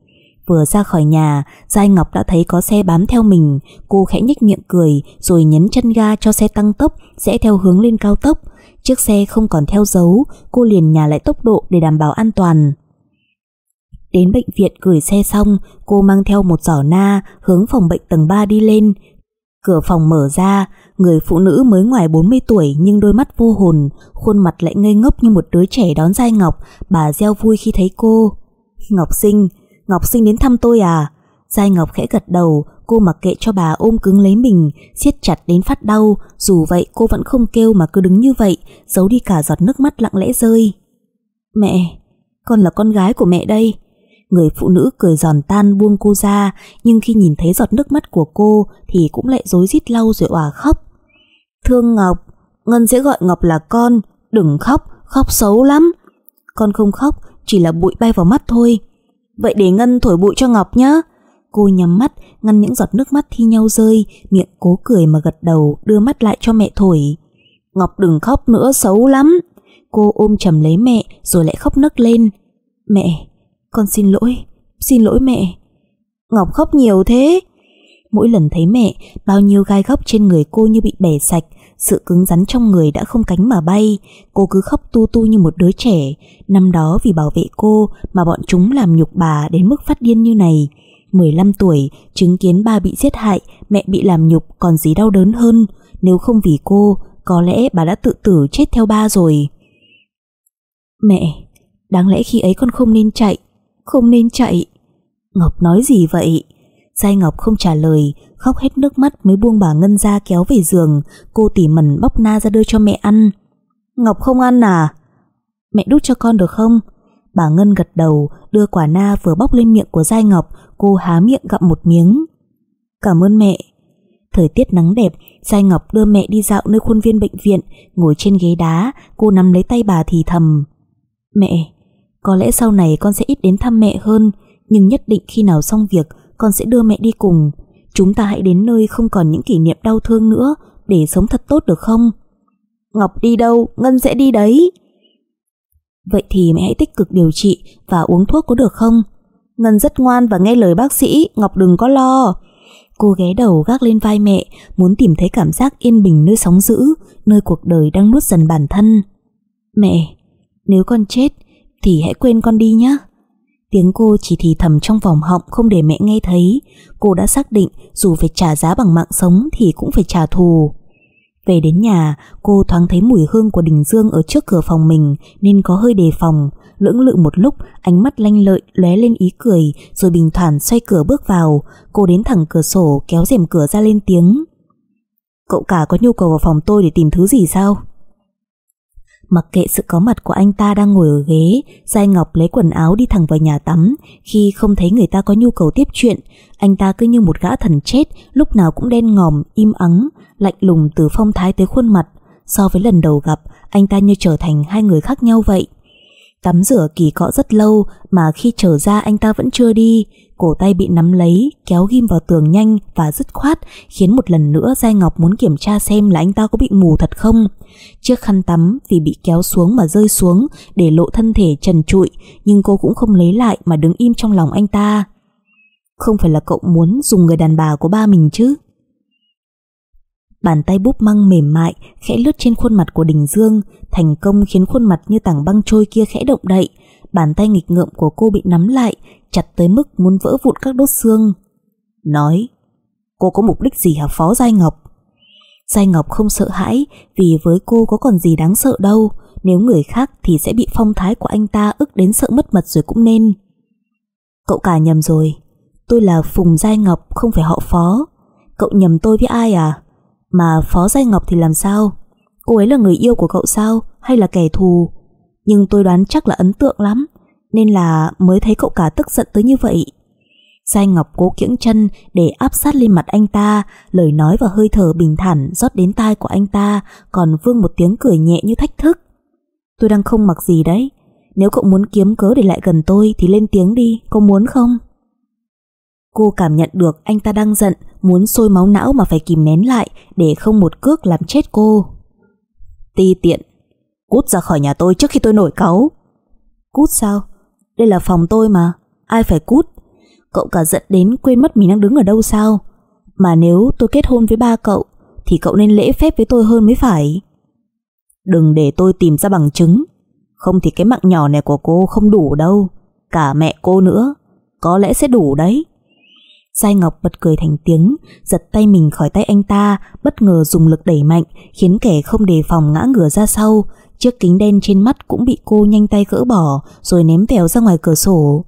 S1: Vừa ra khỏi nhà, Giai Ngọc đã thấy có xe bám theo mình Cô khẽ nhếch miệng cười rồi nhấn chân ga cho xe tăng tốc sẽ theo hướng lên cao tốc Chiếc xe không còn theo dấu, cô liền nhà lại tốc độ để đảm bảo an toàn Đến bệnh viện gửi xe xong, cô mang theo một giỏ na hướng phòng bệnh tầng 3 đi lên. Cửa phòng mở ra, người phụ nữ mới ngoài 40 tuổi nhưng đôi mắt vô hồn, khuôn mặt lại ngây ngốc như một đứa trẻ đón Giai Ngọc, bà reo vui khi thấy cô. Ngọc Sinh, Ngọc Sinh đến thăm tôi à? Giai Ngọc khẽ gật đầu, cô mặc kệ cho bà ôm cứng lấy mình, siết chặt đến phát đau, dù vậy cô vẫn không kêu mà cứ đứng như vậy, giấu đi cả giọt nước mắt lặng lẽ rơi. Mẹ, con là con gái của mẹ đây. Người phụ nữ cười giòn tan buông cô ra Nhưng khi nhìn thấy giọt nước mắt của cô Thì cũng lại rối rít lau rồi òa khóc Thương Ngọc Ngân sẽ gọi Ngọc là con Đừng khóc, khóc xấu lắm Con không khóc, chỉ là bụi bay vào mắt thôi Vậy để Ngân thổi bụi cho Ngọc nhé Cô nhắm mắt Ngăn những giọt nước mắt thi nhau rơi Miệng cố cười mà gật đầu Đưa mắt lại cho mẹ thổi Ngọc đừng khóc nữa xấu lắm Cô ôm chầm lấy mẹ rồi lại khóc nấc lên Mẹ, con xin lỗi, xin lỗi mẹ. Ngọc khóc nhiều thế. Mỗi lần thấy mẹ, bao nhiêu gai góc trên người cô như bị bẻ sạch, sự cứng rắn trong người đã không cánh mà bay, cô cứ khóc tu tu như một đứa trẻ. Năm đó vì bảo vệ cô mà bọn chúng làm nhục bà đến mức phát điên như này. 15 tuổi, chứng kiến ba bị giết hại, mẹ bị làm nhục còn gì đau đớn hơn. Nếu không vì cô, có lẽ bà đã tự tử chết theo ba rồi. Mẹ, đáng lẽ khi ấy con không nên chạy, không nên chạy. Ngọc nói gì vậy? Giai Ngọc không trả lời, khóc hết nước mắt mới buông bà Ngân ra kéo về giường, cô tỉ mẩn bóc na ra đưa cho mẹ ăn. Ngọc không ăn à? Mẹ đút cho con được không? Bà Ngân gật đầu, đưa quả na vừa bóc lên miệng của Giai Ngọc, cô há miệng gặm một miếng. Cảm ơn mẹ. Thời tiết nắng đẹp, Giai Ngọc đưa mẹ đi dạo nơi khuôn viên bệnh viện, ngồi trên ghế đá, cô nắm lấy tay bà thì thầm. Mẹ, có lẽ sau này con sẽ ít đến thăm mẹ hơn, nhưng nhất định khi nào xong việc, con sẽ đưa mẹ đi cùng. Chúng ta hãy đến nơi không còn những kỷ niệm đau thương nữa, để sống thật tốt được không? Ngọc đi đâu, Ngân sẽ đi đấy. Vậy thì mẹ hãy tích cực điều trị và uống thuốc có được không? Ngân rất ngoan và nghe lời bác sĩ, Ngọc đừng có lo. Cô ghé đầu gác lên vai mẹ, muốn tìm thấy cảm giác yên bình nơi sóng dữ, nơi cuộc đời đang nuốt dần bản thân. Mẹ, nếu con chết, thì hãy quên con đi nhé. Tiếng cô chỉ thì thầm trong vòng họng không để mẹ nghe thấy. Cô đã xác định dù phải trả giá bằng mạng sống thì cũng phải trả thù. Về đến nhà, cô thoáng thấy mùi hương của Đình Dương ở trước cửa phòng mình nên có hơi đề phòng. Lưỡng lự một lúc, ánh mắt lanh lợi lóe lên ý cười rồi bình thản xoay cửa bước vào. Cô đến thẳng cửa sổ kéo rèm cửa ra lên tiếng. Cậu cả có nhu cầu vào phòng tôi để tìm thứ gì sao? Mặc kệ sự có mặt của anh ta đang ngồi ở ghế, Giai Ngọc lấy quần áo đi thẳng vào nhà tắm. Khi không thấy người ta có nhu cầu tiếp chuyện, anh ta cứ như một gã thần chết, lúc nào cũng đen ngòm, im ắng, lạnh lùng từ phong thái tới khuôn mặt. So với lần đầu gặp, anh ta như trở thành hai người khác nhau vậy. Tắm rửa kỳ cọ rất lâu mà khi trở ra anh ta vẫn chưa đi, cổ tay bị nắm lấy, kéo ghim vào tường nhanh và dứt khoát, khiến một lần nữa Giai Ngọc muốn kiểm tra xem là anh ta có bị mù thật không. Chiếc khăn tắm vì bị kéo xuống mà rơi xuống để lộ thân thể trần trụi, nhưng cô cũng không lấy lại mà đứng im trong lòng anh ta. Không phải là cậu muốn dùng người đàn bà của ba mình chứ? Bàn tay búp măng mềm mại khẽ lướt trên khuôn mặt của Đình Dương, thành công khiến khuôn mặt như tảng băng trôi kia khẽ động đậy. Bàn tay nghịch ngợm của cô bị nắm lại, chặt tới mức muốn vỡ vụn các đốt xương. Nói, cô có mục đích gì hả Phó Giai Ngọc? Giai Ngọc không sợ hãi vì với cô có còn gì đáng sợ đâu. Nếu người khác thì sẽ bị phong thái của anh ta ức đến sợ mất mật rồi cũng nên. Cậu cả nhầm rồi. Tôi là Phùng Giai Ngọc không phải họ Phó. Cậu nhầm tôi với ai à? Mà Phó Giai Ngọc thì làm sao? Cô ấy là người yêu của cậu sao? Hay là kẻ thù? Nhưng tôi đoán chắc là ấn tượng lắm Nên là mới thấy cậu cả tức giận tới như vậy Sai Ngọc cố kiễng chân để áp sát lên mặt anh ta, lời nói và hơi thở bình thản rót đến tai của anh ta, còn vương một tiếng cười nhẹ như thách thức. Tôi đang không mặc gì đấy, nếu cậu muốn kiếm cớ để lại gần tôi thì lên tiếng đi, có muốn không? Cô cảm nhận được anh ta đang giận, muốn sôi máu não mà phải kìm nén lại để không một cước làm chết cô. Ti tiện, cút ra khỏi nhà tôi trước khi tôi nổi cáu. Cút sao? Đây là phòng tôi mà, ai phải cút? Cậu cả giận đến quên mất mình đang đứng ở đâu sao? Mà nếu tôi kết hôn với ba cậu thì cậu nên lễ phép với tôi hơn mới phải. Đừng để tôi tìm ra bằng chứng, không thì cái mạng nhỏ này của cô không đủ đâu, cả mẹ cô nữa, có lẽ sẽ đủ đấy. sai Ngọc bật cười thành tiếng, giật tay mình khỏi tay anh ta, bất ngờ dùng lực đẩy mạnh, khiến kẻ không đề phòng ngã ngửa ra sau. Chiếc kính đen trên mắt cũng bị cô nhanh tay gỡ bỏ, rồi ném vèo ra ngoài cửa sổ.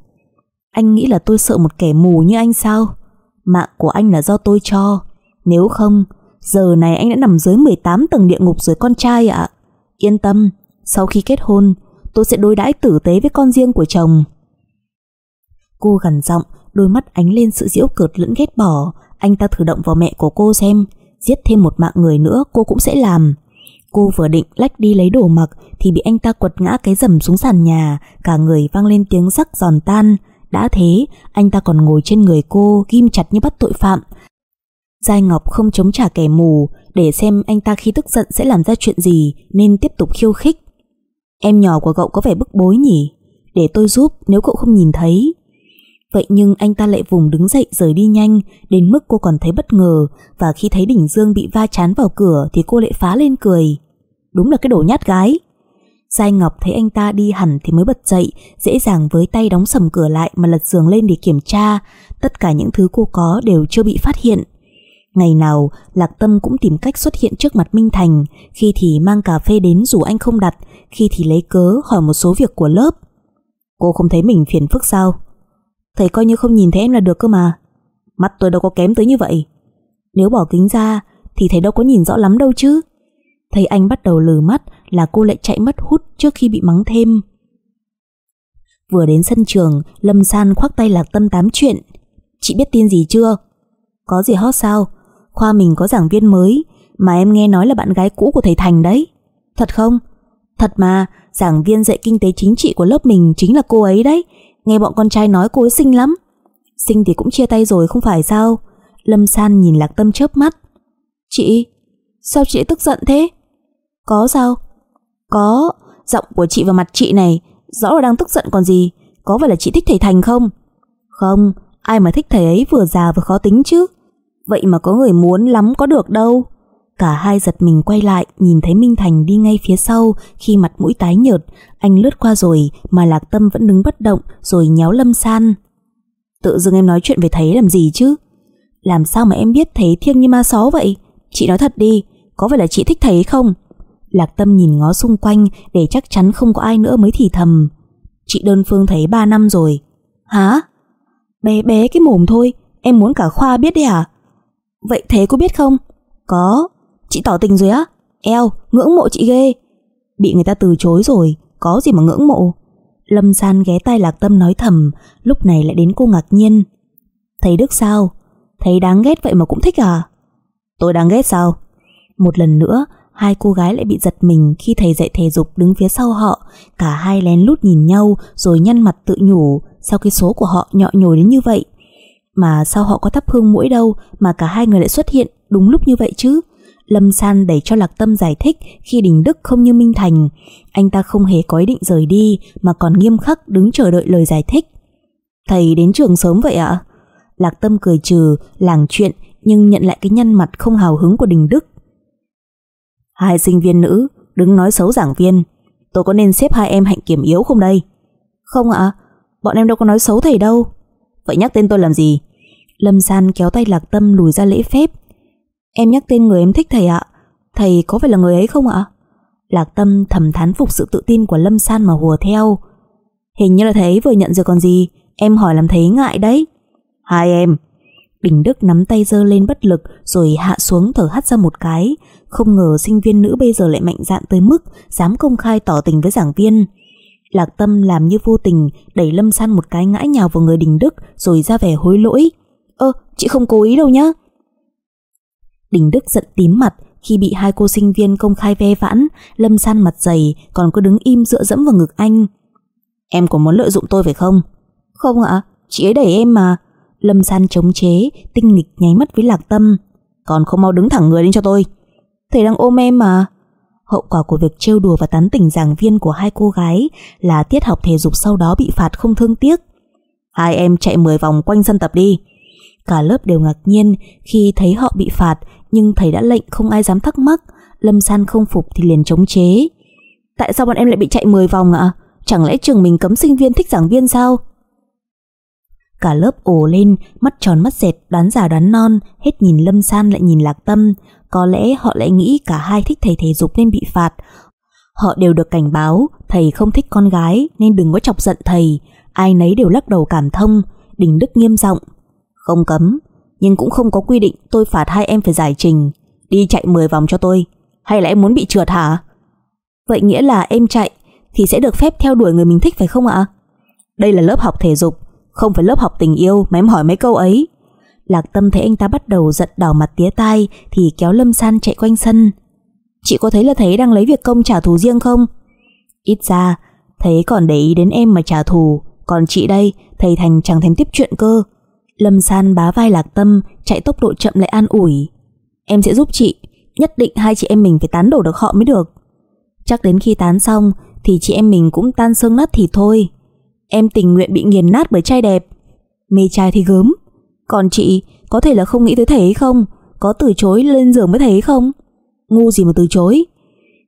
S1: Anh nghĩ là tôi sợ một kẻ mù như anh sao? Mạng của anh là do tôi cho. Nếu không, giờ này anh đã nằm dưới 18 tầng địa ngục rồi con trai ạ. Yên tâm, sau khi kết hôn, tôi sẽ đối đãi tử tế với con riêng của chồng. Cô gần giọng, đôi mắt ánh lên sự diễu cợt lẫn ghét bỏ. Anh ta thử động vào mẹ của cô xem, giết thêm một mạng người nữa cô cũng sẽ làm. Cô vừa định lách đi lấy đồ mặc thì bị anh ta quật ngã cái rầm xuống sàn nhà, cả người vang lên tiếng rắc giòn tan. Đã thế, anh ta còn ngồi trên người cô ghim chặt như bắt tội phạm. Giai Ngọc không chống trả kẻ mù để xem anh ta khi tức giận sẽ làm ra chuyện gì nên tiếp tục khiêu khích. Em nhỏ của cậu có vẻ bức bối nhỉ? Để tôi giúp nếu cậu không nhìn thấy. Vậy nhưng anh ta lại vùng đứng dậy rời đi nhanh đến mức cô còn thấy bất ngờ và khi thấy Đỉnh Dương bị va chán vào cửa thì cô lại phá lên cười. Đúng là cái đồ nhát gái. Giai Ngọc thấy anh ta đi hẳn thì mới bật dậy, dễ dàng với tay đóng sầm cửa lại mà lật giường lên để kiểm tra. Tất cả những thứ cô có đều chưa bị phát hiện. Ngày nào, Lạc Tâm cũng tìm cách xuất hiện trước mặt Minh Thành, khi thì mang cà phê đến dù anh không đặt, khi thì lấy cớ hỏi một số việc của lớp. Cô không thấy mình phiền phức sao? Thầy coi như không nhìn thấy em là được cơ mà. Mắt tôi đâu có kém tới như vậy. Nếu bỏ kính ra thì thầy đâu có nhìn rõ lắm đâu chứ. Thấy anh bắt đầu lừ mắt là cô lại chạy mất hút trước khi bị mắng thêm. Vừa đến sân trường, Lâm San khoác tay Lạc Tâm tám chuyện. Chị biết tin gì chưa? Có gì hot sao? Khoa mình có giảng viên mới, mà em nghe nói là bạn gái cũ của thầy Thành đấy. Thật không? Thật mà, giảng viên dạy kinh tế chính trị của lớp mình chính là cô ấy đấy. Nghe bọn con trai nói cô ấy xinh lắm. Xinh thì cũng chia tay rồi không phải sao? Lâm San nhìn Lạc Tâm chớp mắt. Chị, sao chị tức giận thế? Có sao? Có, giọng của chị và mặt chị này rõ là đang tức giận còn gì. Có phải là chị thích thầy Thành không? Không, ai mà thích thầy ấy vừa già vừa khó tính chứ. Vậy mà có người muốn lắm có được đâu. Cả hai giật mình quay lại nhìn thấy Minh Thành đi ngay phía sau khi mặt mũi tái nhợt. Anh lướt qua rồi mà Lạc Tâm vẫn đứng bất động rồi nhéo Lâm San. Tự dưng em nói chuyện về thầy làm gì chứ? Làm sao mà em biết thầy thiêng như ma só vậy? Chị nói thật đi, có phải là chị thích thầy không? Lạc Tâm nhìn ngó xung quanh để chắc chắn không có ai nữa mới thì thầm. Chị đơn phương thấy 3 năm rồi. Hả? Bé bé cái mồm thôi, em muốn cả khoa biết đấy à? Vậy thế có biết không? Có, Chị tỏ tình rồi á? Eo, ngưỡng mộ chị ghê. Bị người ta từ chối rồi, có gì mà ngưỡng mộ. Lâm San ghé tay Lạc Tâm nói thầm, lúc này lại đến cô ngạc nhiên. Thấy Đức sao? Thấy đáng ghét vậy mà cũng thích à? Tôi đáng ghét sao? Một lần nữa, hai cô gái lại bị giật mình khi thầy dạy thể dục đứng phía sau họ. Cả hai lén lút nhìn nhau rồi nhăn mặt tự nhủ sao cái số của họ nhọ nhồi đến như vậy. Mà sao họ có thắp hương mũi đâu mà cả hai người lại xuất hiện đúng lúc như vậy chứ? Lâm San đẩy cho Lạc Tâm giải thích khi Đình Đức không như Minh Thành. Anh ta không hề có ý định rời đi mà còn nghiêm khắc đứng chờ đợi lời giải thích. Thầy đến trường sớm vậy ạ? Lạc Tâm cười trừ, làng chuyện nhưng nhận lại cái nhăn mặt không hào hứng của Đình Đức. Hai sinh viên nữ, đứng nói xấu giảng viên. Tôi có nên xếp hai em hạnh kiểm yếu không đây? Không ạ, bọn em đâu có nói xấu thầy đâu. Vậy nhắc tên tôi làm gì? Lâm San kéo tay Lạc Tâm lùi ra lễ phép Em nhắc tên người em thích thầy ạ Thầy có phải là người ấy không ạ Lạc tâm thầm thán phục sự tự tin của Lâm San mà hùa theo Hình như là thầy ấy vừa nhận rồi còn gì Em hỏi làm thấy ngại đấy Hai em Bình Đức nắm tay dơ lên bất lực Rồi hạ xuống thở hắt ra một cái Không ngờ sinh viên nữ bây giờ lại mạnh dạn tới mức Dám công khai tỏ tình với giảng viên Lạc tâm làm như vô tình Đẩy Lâm San một cái ngã nhào vào người Đình Đức Rồi ra vẻ hối lỗi Ơ chị không cố ý đâu nhá Đình Đức giận tím mặt khi bị hai cô sinh viên công khai ve vãn, Lâm San mặt dày còn cứ đứng im dựa dẫm vào ngực anh. Em có muốn lợi dụng tôi phải không? Không ạ, chị ấy đẩy em mà. Lâm San chống chế, tinh nghịch nháy mắt với Lạc Tâm. Còn không mau đứng thẳng người lên cho tôi. Thầy đang ôm em mà. Hậu quả của việc trêu đùa và tán tỉnh giảng viên của hai cô gái là tiết học thể dục sau đó bị phạt không thương tiếc. Hai em chạy 10 vòng quanh sân tập đi. Cả lớp đều ngạc nhiên khi thấy họ bị phạt nhưng thầy đã lệnh không ai dám thắc mắc. Lâm San không phục thì liền chống chế. Tại sao bọn em lại bị chạy 10 vòng ạ? Chẳng lẽ trường mình cấm sinh viên thích giảng viên sao? Cả lớp ồ lên, mắt tròn mắt dẹt, đoán già đoán non, hết nhìn Lâm San lại nhìn Lạc Tâm. Có lẽ họ lại nghĩ cả hai thích thầy thể dục nên bị phạt. Họ đều được cảnh báo, thầy không thích con gái nên đừng có chọc giận thầy. Ai nấy đều lắc đầu cảm thông, Đình Đức nghiêm giọng Không cấm, nhưng cũng không có quy định tôi phạt hai em phải giải trình. Đi chạy 10 vòng cho tôi, hay là em muốn bị trượt hả? Vậy nghĩa là em chạy thì sẽ được phép theo đuổi người mình thích phải không ạ? Đây là lớp học thể dục, không phải lớp học tình yêu mà em hỏi mấy câu ấy. Lạc Tâm thấy anh ta bắt đầu giận đỏ mặt tía tai thì kéo Lâm San chạy quanh sân. Chị có thấy là thấy đang lấy việc công trả thù riêng không? Ít ra, Thấy còn để ý đến em mà trả thù, còn chị đây, thầy Thành chẳng thèm tiếp chuyện cơ. Lâm San bá vai Lạc Tâm, chạy tốc độ chậm lại an ủi. Em sẽ giúp chị, nhất định hai chị em mình phải tán đổ được họ mới được. Chắc đến khi tán xong thì chị em mình cũng tan xương nát thì thôi. Em tình nguyện bị nghiền nát bởi trai đẹp. Mê trai thì gớm. Còn chị, có thể là không nghĩ tới thầy ấy không? Có từ chối lên giường với thầy ấy không? Ngu gì mà từ chối?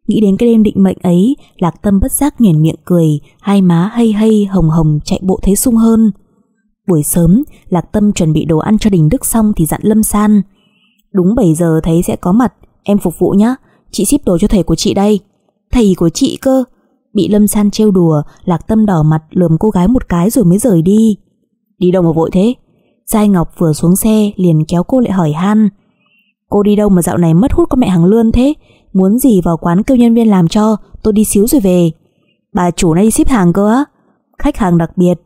S1: Nghĩ đến cái đêm định mệnh ấy, Lạc Tâm bất giác nhoẻn miệng cười, hai má hay hay hồng hồng chạy bộ thấy sung hơn. Buổi sớm, Lạc Tâm chuẩn bị đồ ăn cho Đình Đức xong thì dặn Lâm San. Đúng 7 giờ thấy sẽ có mặt, em phục vụ nhá, chị ship đồ cho thầy của chị đây. Thầy của chị cơ, Bị Lâm San trêu đùa, Lạc Tâm đỏ mặt lườm cô gái một cái rồi mới rời đi. Đi đâu mà vội thế? Giai Ngọc vừa xuống xe liền kéo cô lại hỏi han. Cô đi đâu mà dạo này mất hút con mẹ hàng lươn thế? Muốn gì vào quán kêu nhân viên làm cho? Tôi đi xíu rồi về. Bà chủ này đi ship hàng cơ á? Khách hàng đặc biệt.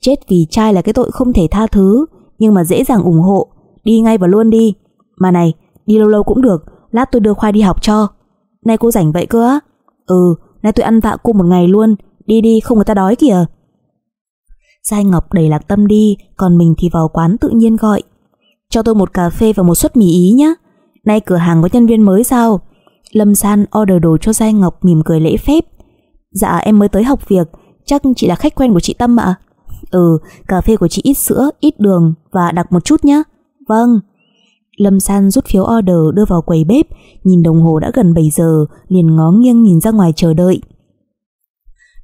S1: Chết vì trai là cái tội không thể tha thứ, Nhưng mà dễ dàng ủng hộ. Đi ngay và luôn đi. Mà này, đi lâu lâu cũng được. Lát tôi đưa khoai đi học cho. Nay cô rảnh vậy cơ á? Ừ Nay tôi ăn vạ cô một ngày luôn. Đi đi, không người ta đói kìa. Giai Ngọc đẩy lạc tâm đi, Còn mình thì vào quán tự nhiên gọi. Cho tôi một cà phê và một suất mì ý nhé Nay cửa hàng có nhân viên mới sao? Lâm San order đồ cho Giai Ngọc mỉm cười lễ phép. Dạ em mới tới học việc. Chắc chị là khách quen của chị Tâm ạ. Ừ cà phê của chị ít sữa, Ít đường và đặc một chút nhé Vâng. Lâm San rút phiếu order đưa vào quầy bếp, nhìn đồng hồ đã gần 7 giờ, liền ngó nghiêng nhìn ra ngoài chờ đợi.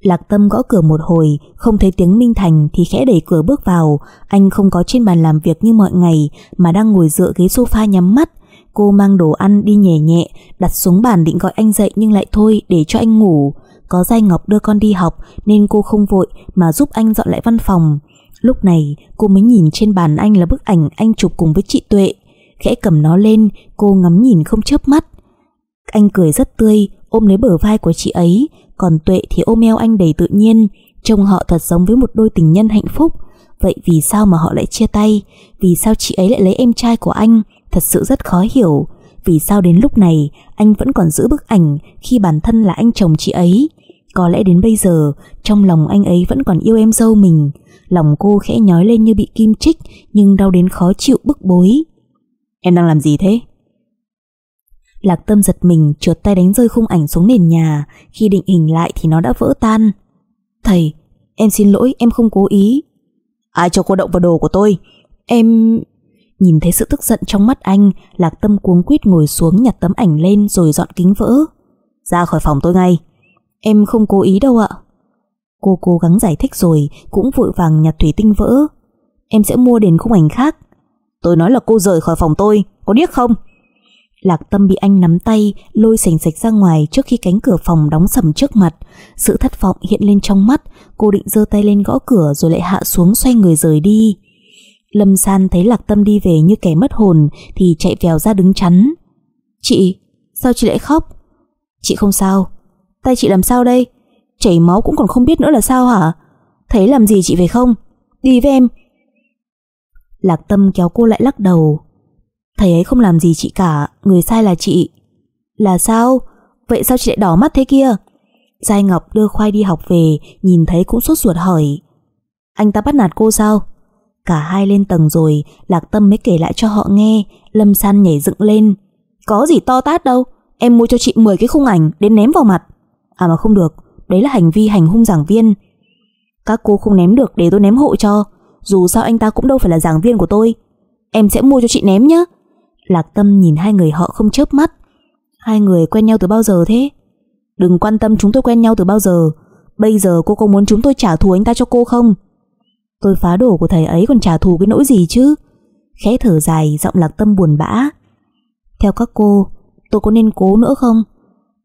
S1: Lạc Tâm gõ cửa một hồi, không thấy tiếng Minh Thành thì khẽ đẩy cửa bước vào. Anh không có trên bàn làm việc như mọi ngày mà đang ngồi dựa ghế sofa nhắm mắt. Cô mang đồ ăn đi nhẹ nhẹ, đặt xuống bàn định gọi anh dậy nhưng lại thôi để cho anh ngủ. Có Giai Ngọc đưa con đi học nên cô không vội mà giúp anh dọn lại văn phòng. Lúc này cô mới nhìn trên bàn anh là bức ảnh anh chụp cùng với chị Tuệ khẽ cầm nó lên, cô ngắm nhìn không chớp mắt. Anh cười rất tươi, ôm lấy bờ vai của chị ấy, còn Tuệ thì ôm eo anh đầy tự nhiên, trông họ thật giống với một đôi tình nhân hạnh phúc. Vậy vì sao mà họ lại chia tay? Vì sao chị ấy lại lấy em trai của anh? Thật sự rất khó hiểu. Vì sao đến lúc này anh vẫn còn giữ bức ảnh khi bản thân là anh chồng chị ấy? Có lẽ đến bây giờ trong lòng anh ấy vẫn còn yêu em dâu mình. Lòng cô khẽ nhói lên như bị kim chích nhưng đau đến khó chịu bức bối. Em đang làm gì thế? Lạc tâm giật mình trượt tay đánh rơi khung ảnh xuống nền nhà. Khi định hình lại thì nó đã vỡ tan. Thầy, em xin lỗi em không cố ý. Ai cho cô động vào đồ của tôi? Em... Nhìn thấy sự tức giận trong mắt anh Lạc tâm cuống quýt ngồi xuống nhặt tấm ảnh lên rồi dọn kính vỡ. Ra khỏi phòng tôi ngay. Em không cố ý đâu ạ. Cô cố gắng giải thích rồi Cũng vội vàng nhặt thủy tinh vỡ. Em sẽ mua đền khung ảnh khác. Tôi nói là cô rời khỏi phòng tôi Có điếc không? Lạc tâm bị anh nắm tay Lôi sành sạch ra ngoài trước khi cánh cửa phòng đóng sầm trước mặt. Sự thất vọng hiện lên trong mắt Cô định giơ tay lên gõ cửa Rồi lại hạ xuống xoay người rời đi. Lâm San thấy Lạc Tâm đi về như kẻ mất hồn Thì chạy vèo ra đứng chắn. Chị, sao chị lại khóc? Chị không sao. Tay chị làm sao đây? Chảy máu cũng còn không biết nữa là sao hả? Thấy làm gì chị về không? Đi với em Lạc Tâm kéo cô lại lắc đầu Thầy ấy không làm gì chị cả Người sai là chị Là sao? Vậy sao chị lại đỏ mắt thế kia? Giai Ngọc đưa khoai đi học về Nhìn thấy cũng sốt ruột hỏi Anh ta bắt nạt cô sao? Cả hai lên tầng rồi, Lạc Tâm mới kể lại cho họ nghe, Lâm San nhảy dựng lên. Có gì to tát đâu, em mua cho chị 10 cái khung ảnh đến ném vào mặt. À mà không được, đấy là hành vi hành hung giảng viên. Các cô không ném được để tôi ném hộ cho, dù sao anh ta cũng đâu phải là giảng viên của tôi. Em sẽ mua cho chị ném nhá Lạc Tâm nhìn hai người họ không chớp mắt. Hai người quen nhau từ bao giờ thế? Đừng quan tâm chúng tôi quen nhau từ bao giờ. Bây giờ cô có muốn chúng tôi trả thù anh ta cho cô không? Tôi phá đổ của thầy ấy còn trả thù cái nỗi gì chứ? Khẽ thở dài, giọng Lạc Tâm buồn bã. Theo các cô, tôi có nên cố nữa không?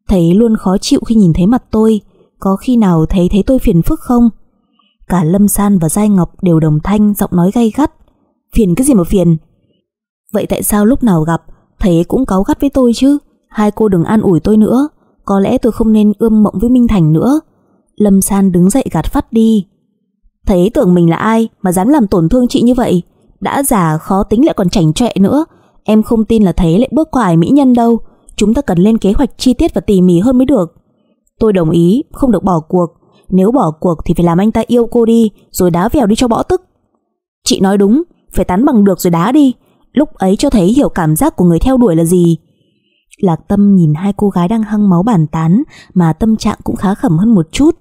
S1: Thầy luôn khó chịu khi nhìn thấy mặt tôi, có khi nào thấy thấy tôi phiền phức không? Cả Lâm San và Giai Ngọc đều đồng thanh giọng nói gay gắt. Phiền cái gì mà phiền? Vậy tại sao lúc nào gặp thầy ấy cũng cáu gắt với tôi chứ? Hai cô đừng an ủi tôi nữa. Có lẽ tôi không nên ươm mộng với Minh Thành nữa. Lâm San đứng dậy gạt phát đi. Thầy ấy tưởng mình là ai mà dám làm tổn thương chị như vậy? Đã già khó tính lại còn chảnh chọe nữa. Em không tin là thầy ấy lại bước qua ải mỹ nhân đâu. Chúng ta cần lên kế hoạch chi tiết và tỉ mỉ hơn mới được. Tôi đồng ý, không được bỏ cuộc. Nếu bỏ cuộc thì phải làm anh ta yêu cô đi, rồi đá vèo đi cho bỏ tức. Chị nói đúng, phải tán bằng được rồi đá đi. Lúc ấy cho thấy hiểu cảm giác của người theo đuổi là gì. Lạc Tâm nhìn hai cô gái đang hăng máu bàn tán mà tâm trạng cũng khá khẩm hơn một chút.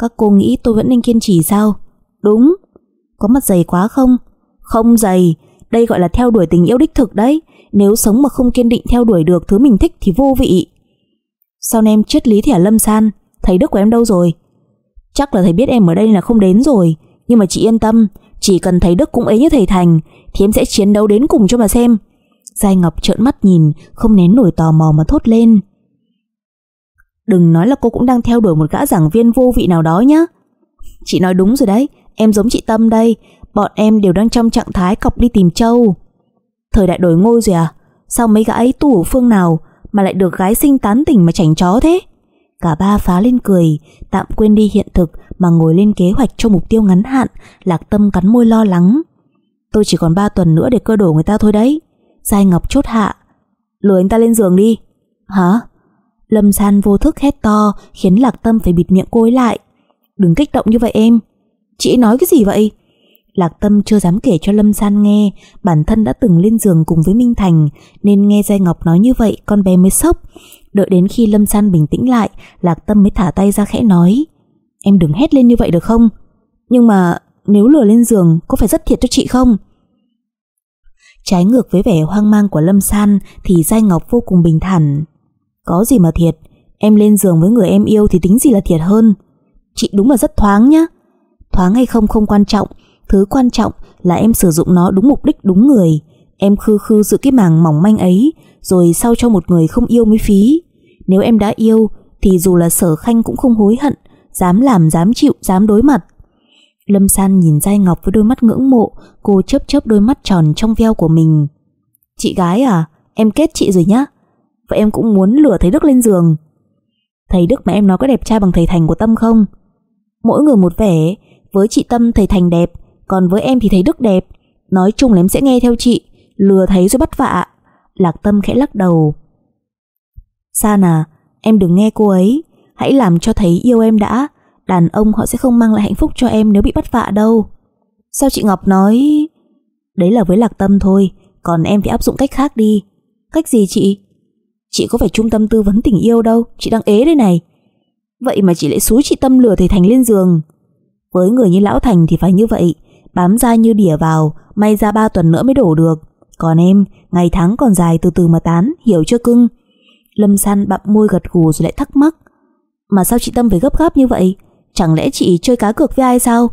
S1: Các cô nghĩ tôi vẫn nên kiên trì sao? Đúng. Có mặt dày quá không? Không dày. Đây gọi là theo đuổi tình yêu đích thực đấy. Nếu sống mà không kiên định theo đuổi được thứ mình thích thì vô vị. Sao em triết lý thẻ Lâm San? thấy Đức của em đâu rồi? Chắc là thầy biết em ở đây là không đến rồi. Nhưng mà chị yên tâm, chỉ cần thầy Đức cũng ấy như thầy Thành thì em sẽ chiến đấu đến cùng cho mà xem. Giai Ngọc trợn mắt nhìn, không nén nổi tò mò mà thốt lên. Đừng nói là cô cũng đang theo đuổi một gã giảng viên vô vị nào đó nhá. Chị nói đúng rồi đấy, em giống chị Tâm đây, bọn em đều đang trong trạng thái cọc đi tìm châu. Thời đại đổi ngôi rồi à? Sao mấy gã ấy tu ở phương nào mà lại được gái sinh tán tỉnh mà chảnh chó thế? Cả ba phá lên cười, tạm quên đi hiện thực mà ngồi lên kế hoạch cho mục tiêu ngắn hạn, Lạc Tâm cắn môi lo lắng. Tôi chỉ còn 3 tuần nữa để cơ đổ người ta thôi đấy. Giai Ngọc chốt hạ. Lừa anh ta lên giường đi. Hả? Lâm San vô thức hét to khiến Lạc Tâm phải bịt miệng cô ấy lại. Đừng kích động như vậy em. Chị nói cái gì vậy? Lạc Tâm chưa dám kể cho Lâm San nghe bản thân đã từng lên giường cùng với Minh Thành nên nghe Giai Ngọc nói như vậy con bé mới sốc. Đợi đến khi Lâm San bình tĩnh lại Lạc Tâm mới thả tay ra khẽ nói Em đừng hét lên như vậy được không? Nhưng mà nếu lừa lên giường có phải rất thiệt cho chị không? Trái ngược với vẻ hoang mang của Lâm San thì Giai Ngọc vô cùng bình thản. Có gì mà thiệt, em lên giường với người em yêu thì tính gì là thiệt hơn. Chị đúng là rất thoáng nhá. Thoáng hay không không quan trọng, thứ quan trọng là em sử dụng nó đúng mục đích đúng người. Em khư khư giữ cái màng mỏng manh ấy, rồi sau cho một người không yêu mới phí. Nếu em đã yêu, thì dù là sở khanh cũng không hối hận, dám làm, dám chịu, dám đối mặt. Lâm San nhìn Giai Ngọc với đôi mắt ngưỡng mộ, cô chớp chớp đôi mắt tròn trong veo của mình. Chị gái à, em kết chị rồi nhá. Vậy em cũng muốn lừa thầy Đức lên giường. Thầy Đức mà em nói có đẹp trai bằng thầy Thành của Tâm không? Mỗi người một vẻ, với chị Tâm thầy Thành đẹp, còn với em thì thấy Đức đẹp. Nói chung là em sẽ nghe theo chị, lừa thấy rồi bắt vạ. Lạc Tâm khẽ lắc đầu. San à, em đừng nghe cô ấy, hãy làm cho thấy yêu em đã, đàn ông họ sẽ không mang lại hạnh phúc cho em nếu bị bắt vạ đâu. Sao chị Ngọc nói... Đấy là với Lạc Tâm thôi, còn em phải áp dụng cách khác đi. Cách gì chị? Chị có phải trung tâm tư vấn tình yêu đâu, chị đang ế đây này. Vậy mà chị lại xúi chị Tâm lừa thầy Thành lên giường. Với người như Lão Thành thì phải như vậy, bám ra như đỉa vào, may ra ba tuần nữa mới đổ được. Còn em, ngày tháng còn dài từ từ mà tán, hiểu chưa cưng? Lâm San bặm môi gật gù rồi lại thắc mắc. Mà sao chị Tâm phải gấp gáp như vậy? Chẳng lẽ chị chơi cá cược với ai sao?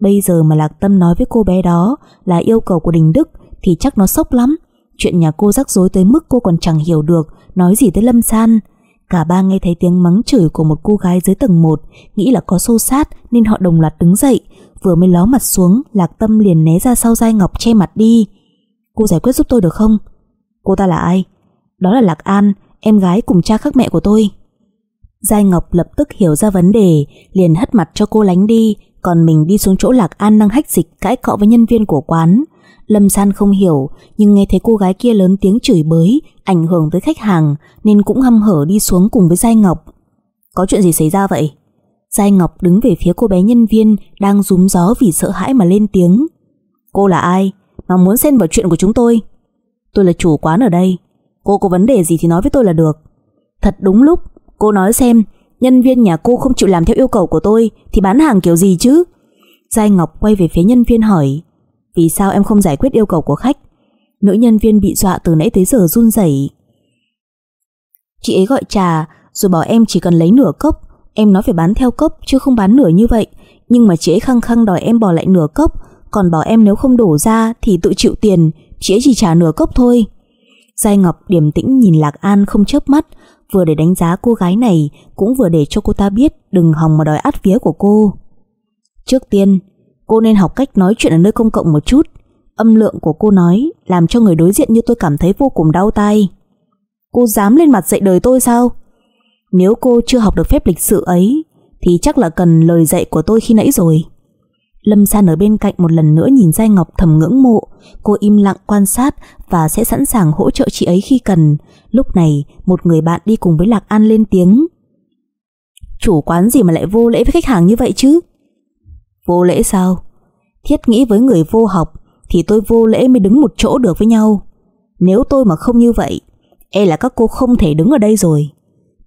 S1: Bây giờ mà Lạc Tâm nói với cô bé đó là yêu cầu của Đình Đức thì chắc nó sốc lắm. Chuyện nhà cô rắc rối tới mức cô còn chẳng hiểu được nói gì tới Lâm San. Cả ba nghe thấy tiếng mắng chửi của một cô gái dưới tầng 1, nghĩ là có xô sát nên họ đồng loạt đứng dậy. Vừa mới ló mặt xuống, Lạc Tâm liền né ra sau dai ngọc che mặt đi. Cô giải quyết giúp tôi được không? Cô ta là ai? Đó là Lạc An, em gái cùng cha khác mẹ của tôi. Giai Ngọc lập tức hiểu ra vấn đề, liền hất mặt cho cô lánh đi, còn mình đi xuống chỗ Lạc An đang hách dịch cãi cọ với nhân viên của quán. Lâm San không hiểu, nhưng nghe thấy cô gái kia lớn tiếng chửi bới, ảnh hưởng tới khách hàng, nên cũng hăm hở đi xuống cùng với Giai Ngọc. Có chuyện gì xảy ra vậy? Giai Ngọc đứng về phía cô bé nhân viên, đang rúm gió vì sợ hãi mà lên tiếng. Cô là ai? Mà muốn xen vào chuyện của chúng tôi? Tôi là chủ quán ở đây. Cô có vấn đề gì thì nói với tôi là được. Thật đúng lúc, Cô nói xem, Nhân viên nhà cô không chịu làm theo yêu cầu của tôi, Thì bán hàng kiểu gì chứ? Giai Ngọc quay về phía nhân viên hỏi, Vì sao em không giải quyết yêu cầu của khách? Nữ nhân viên bị dọa từ nãy tới giờ run rẩy. Chị ấy gọi trà, Rồi bảo em chỉ cần lấy nửa cốc Em nói phải bán theo cốc, chứ không bán nửa như vậy. Nhưng mà chị ấy khăng khăng đòi em bỏ lại nửa cốc. Còn bảo em nếu không đổ ra Thì tự chịu tiền. Chị ấy chỉ trả nửa cốc thôi. Giai Ngọc điềm tĩnh nhìn Lạc An không chớp mắt. Vừa để đánh giá cô gái này, Cũng vừa để cho cô ta biết Đừng hòng mà đòi át vía của cô. Trước tiên, Cô nên học cách nói chuyện ở nơi công cộng một chút. Âm lượng của cô nói Làm cho người đối diện như tôi cảm thấy vô cùng đau tai. Cô dám lên mặt dạy đời tôi sao? Nếu cô chưa học được phép lịch sự ấy, Thì chắc là cần lời dạy của tôi khi nãy rồi. Lâm San ở bên cạnh một lần nữa nhìn Giai Ngọc thầm ngưỡng mộ. Cô im lặng quan sát Và sẽ sẵn sàng hỗ trợ chị ấy khi cần. Lúc này, một người bạn đi cùng với Lạc An lên tiếng. Chủ quán gì mà lại vô lễ với khách hàng như vậy chứ? Vô lễ sao? Thiết nghĩ với người vô học Thì tôi vô lễ mới đứng một chỗ được với nhau. Nếu tôi mà không như vậy E là các cô không thể đứng ở đây rồi.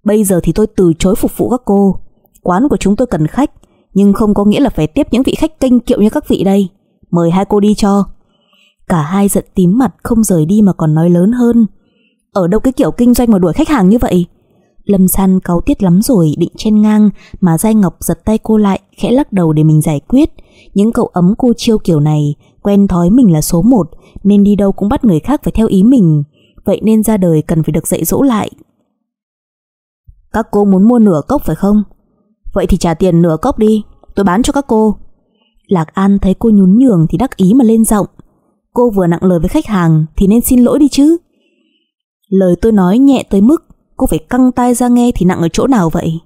S1: Bây giờ thì tôi từ chối phục vụ các cô. Quán của chúng tôi cần khách, Nhưng không có nghĩa là phải tiếp những vị khách kênh kiệu như các vị đây. Mời hai cô đi cho. Cả hai giận tím mặt không rời đi mà còn nói lớn hơn. Ở đâu cái kiểu kinh doanh mà đuổi khách hàng như vậy? Lâm San cáu tiết lắm rồi, định chen ngang, Mà Giai Ngọc giật tay cô lại, Khẽ lắc đầu để mình giải quyết. Những cậu ấm cô chiêu kiểu này, Quen thói mình là số một, Nên đi đâu cũng bắt người khác phải theo ý mình. Vậy nên ra đời cần phải được dạy dỗ lại. Các cô muốn mua nửa cốc phải không? Vậy thì trả tiền nửa cốc đi, Tôi bán cho các cô. Lạc An thấy cô nhún nhường thì đắc ý mà lên giọng. Cô vừa nặng lời với khách hàng Thì nên xin lỗi đi chứ. Lời tôi nói nhẹ tới mức Cô phải căng tai ra nghe thì nặng ở chỗ nào vậy?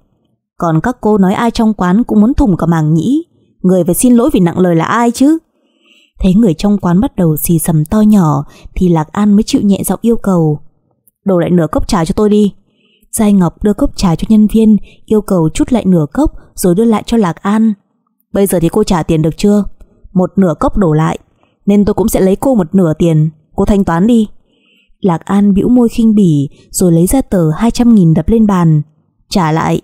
S1: Còn các cô nói ai trong quán Cũng muốn thùng cả màng nhĩ, Người phải xin lỗi vì nặng lời là ai chứ? Thấy người trong quán bắt đầu xì sầm to nhỏ Thì Lạc An mới chịu nhẹ giọng yêu cầu. Đổ lại nửa cốc trà cho tôi đi. Giai Ngọc đưa cốc trà cho nhân viên, Yêu cầu chút lại nửa cốc Rồi đưa lại cho Lạc An. Bây giờ thì cô trả tiền được chưa? Một nửa cốc đổ lại, Nên tôi cũng sẽ lấy cô một nửa tiền. Cô thanh toán đi. Lạc An bĩu môi khinh bỉ Rồi lấy ra tờ 200.000 đập lên bàn. Trả lại.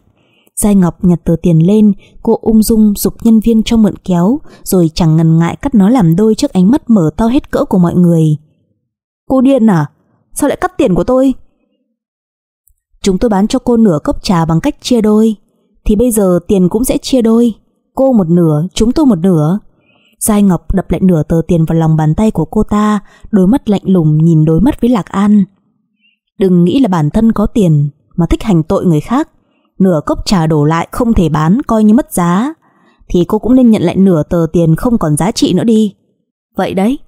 S1: Giai Ngọc nhặt tờ tiền lên, Cô ung dung dục nhân viên cho mượn kéo, Rồi chẳng ngần ngại cắt nó làm đôi Trước ánh mắt mở to hết cỡ của mọi người. Cô điên à Sao lại cắt tiền của tôi? Chúng tôi bán cho cô nửa cốc trà bằng cách chia đôi. Thì bây giờ tiền cũng sẽ chia đôi. Cô một nửa, chúng tôi một nửa. Giai Ngọc đập lại nửa tờ tiền vào lòng bàn tay của cô ta Đôi mắt lạnh lùng nhìn đối mắt với Lạc An. Đừng nghĩ là bản thân có tiền Mà thích hành tội người khác. Nửa cốc trà đổ lại không thể bán Coi như mất giá. Thì cô cũng nên nhận lại nửa tờ tiền không còn giá trị nữa đi. Vậy đấy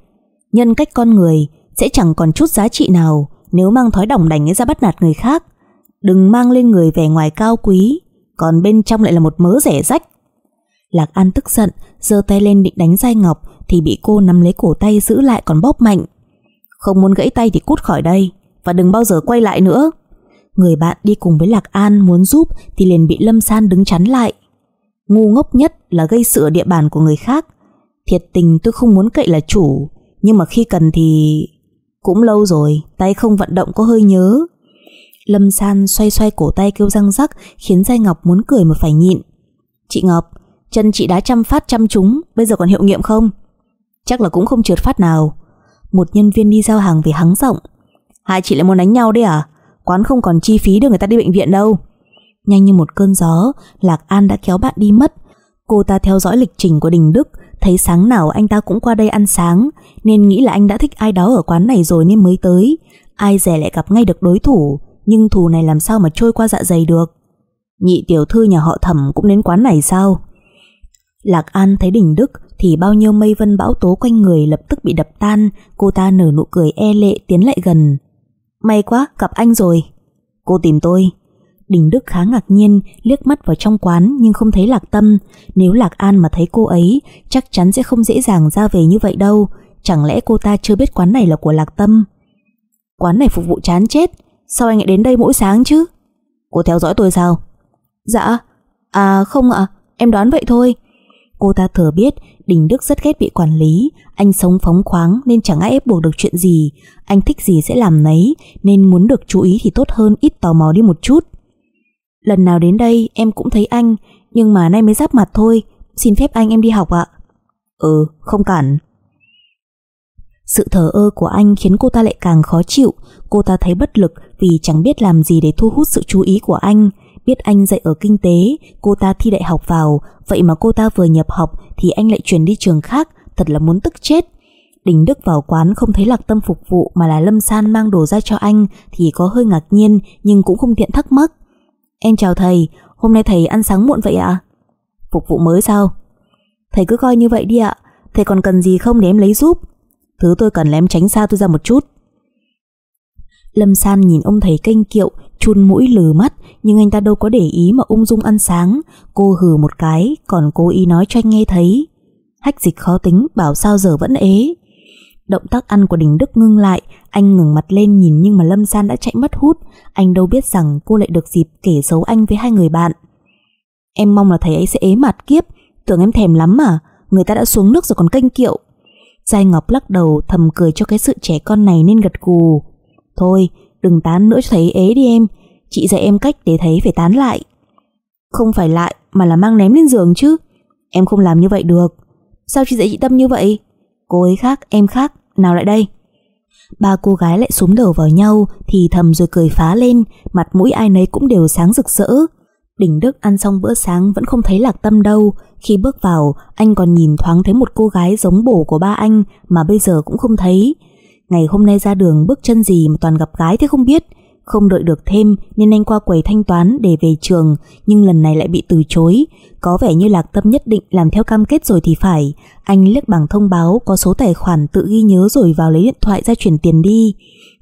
S1: Nhân cách con người Sẽ chẳng còn chút giá trị nào Nếu mang thói đồng đành ra bắt nạt người khác. Đừng mang lên người vẻ ngoài cao quý, Còn bên trong lại là một mớ rẻ rách. Lạc An tức giận, giơ tay lên định đánh Giai Ngọc, Thì bị cô nắm lấy cổ tay giữ lại còn bóp mạnh. Không muốn gãy tay thì cút khỏi đây, Và đừng bao giờ quay lại nữa. Người bạn đi cùng với Lạc An muốn giúp Thì liền bị Lâm San đứng chắn lại. Ngu ngốc nhất là gây sự ở địa bàn của người khác. Thiệt tình tôi không muốn cậy là chủ, Nhưng mà khi cần thì Cũng lâu rồi, Tay không vận động có hơi nhớ. Lâm San xoay xoay cổ tay kêu răng rắc, Khiến Giai Ngọc muốn cười mà phải nhịn. Chị Ngọc, Chân chị đã chăm phát chăm chúng, Bây giờ còn hiệu nghiệm không? Chắc là cũng không trượt phát nào. Một nhân viên đi giao hàng về hắng giọng. Hai chị lại muốn đánh nhau đấy à? Quán không còn chi phí đưa người ta đi bệnh viện đâu. Nhanh như một cơn gió, Lạc An đã kéo bạn đi mất. Cô ta theo dõi lịch trình của Đình Đức, Thấy sáng nào anh ta cũng qua đây ăn sáng, Nên nghĩ là anh đã thích ai đó ở quán này rồi nên mới tới. Ai dè lại gặp ngay được đối thủ. Nhưng thù này làm sao mà trôi qua dạ dày được Nhị tiểu thư nhà họ thẩm cũng đến quán này sao Lạc An thấy đỉnh Đức thì bao nhiêu mây vân bão tố quanh người lập tức bị đập tan, cô ta nở nụ cười e lệ tiến lại gần. May quá, gặp anh rồi. Cô tìm tôi. Đình Đức khá ngạc nhiên, liếc mắt vào trong quán nhưng không thấy Lạc Tâm. Nếu Lạc An mà thấy cô ấy, chắc chắn sẽ không dễ dàng ra về như vậy đâu. Chẳng lẽ cô ta chưa biết quán này là của Lạc Tâm? Quán này phục vụ chán chết, sao anh lại đến đây mỗi sáng chứ? Cô theo dõi tôi sao? Dạ, à không ạ, em đoán vậy thôi. Cô ta thừa biết Đình Đức rất ghét bị quản lý Anh sống phóng khoáng nên chẳng ai ép buộc được chuyện gì Anh thích gì sẽ làm nấy Nên muốn được chú ý thì tốt hơn ít tò mò đi một chút Lần nào đến đây em cũng thấy anh Nhưng mà nay mới giáp mặt thôi Xin phép anh em đi học ạ Ừ không cản sự thờ ơ của anh khiến cô ta lại càng khó chịu. Cô ta thấy bất lực vì chẳng biết làm gì để thu hút sự chú ý của anh. Biết anh dạy ở kinh tế, Cô ta thi đại học vào. Vậy mà cô ta vừa nhập học Thì anh lại chuyển đi trường khác, Thật là muốn tức chết. Đình Đức vào quán không thấy lạc tâm phục vụ Mà là Lâm San mang đồ ra cho anh Thì có hơi ngạc nhiên Nhưng cũng không tiện thắc mắc. Em chào thầy, Hôm nay thầy ăn sáng muộn vậy ạ? Phục vụ mới sao? Thầy cứ coi như vậy đi ạ. Thầy còn cần gì không để em lấy giúp? Thứ tôi cần là em tránh xa tôi ra một chút. Lâm San nhìn ông thầy kênh kiệu, chun mũi lừ mắt, nhưng anh ta đâu có để ý mà ung dung ăn sáng. Cô hừ một cái, còn cố ý nói cho anh nghe thấy. Hách dịch khó tính, bảo sao giờ vẫn ế. Động tác ăn của Đình Đức ngưng lại, anh ngừng mặt lên nhìn nhưng mà Lâm San đã chạy mất hút. Anh đâu biết rằng cô lại được dịp kể xấu anh với hai người bạn. Em mong là thầy ấy sẽ ế mặt kiếp, tưởng em thèm lắm mà. Người ta đã xuống nước rồi còn kênh kiệu. Giai Ngọc lắc đầu thầm cười cho cái sự trẻ con này nên gật gù. Thôi đừng tán nữa cho thấy ế đi em. Chị dạy em cách để thấy phải tán lại. Không phải lại mà là mang ném lên giường chứ. Em không làm như vậy được. Sao chị dạy chị Tâm như vậy? Cô ấy khác, em khác, nào lại đây. Ba cô gái lại súng đầu vào nhau Thì thầm rồi cười phá lên. Mặt mũi ai nấy cũng đều sáng rực rỡ. Đỉnh Đức ăn xong bữa sáng vẫn không thấy lạc tâm đâu. Khi bước vào Anh còn nhìn thoáng thấy một cô gái giống bổ của ba anh Mà bây giờ cũng không thấy. Ngày hôm nay ra đường bước chân gì mà toàn gặp gái thế không biết. Không đợi được thêm nên anh qua quầy thanh toán để về trường Nhưng lần này lại bị từ chối. Có vẻ như Lạc Tâm nhất định làm theo cam kết rồi thì phải. Anh liếc bảng thông báo có số tài khoản tự ghi nhớ rồi vào lấy điện thoại ra chuyển tiền đi.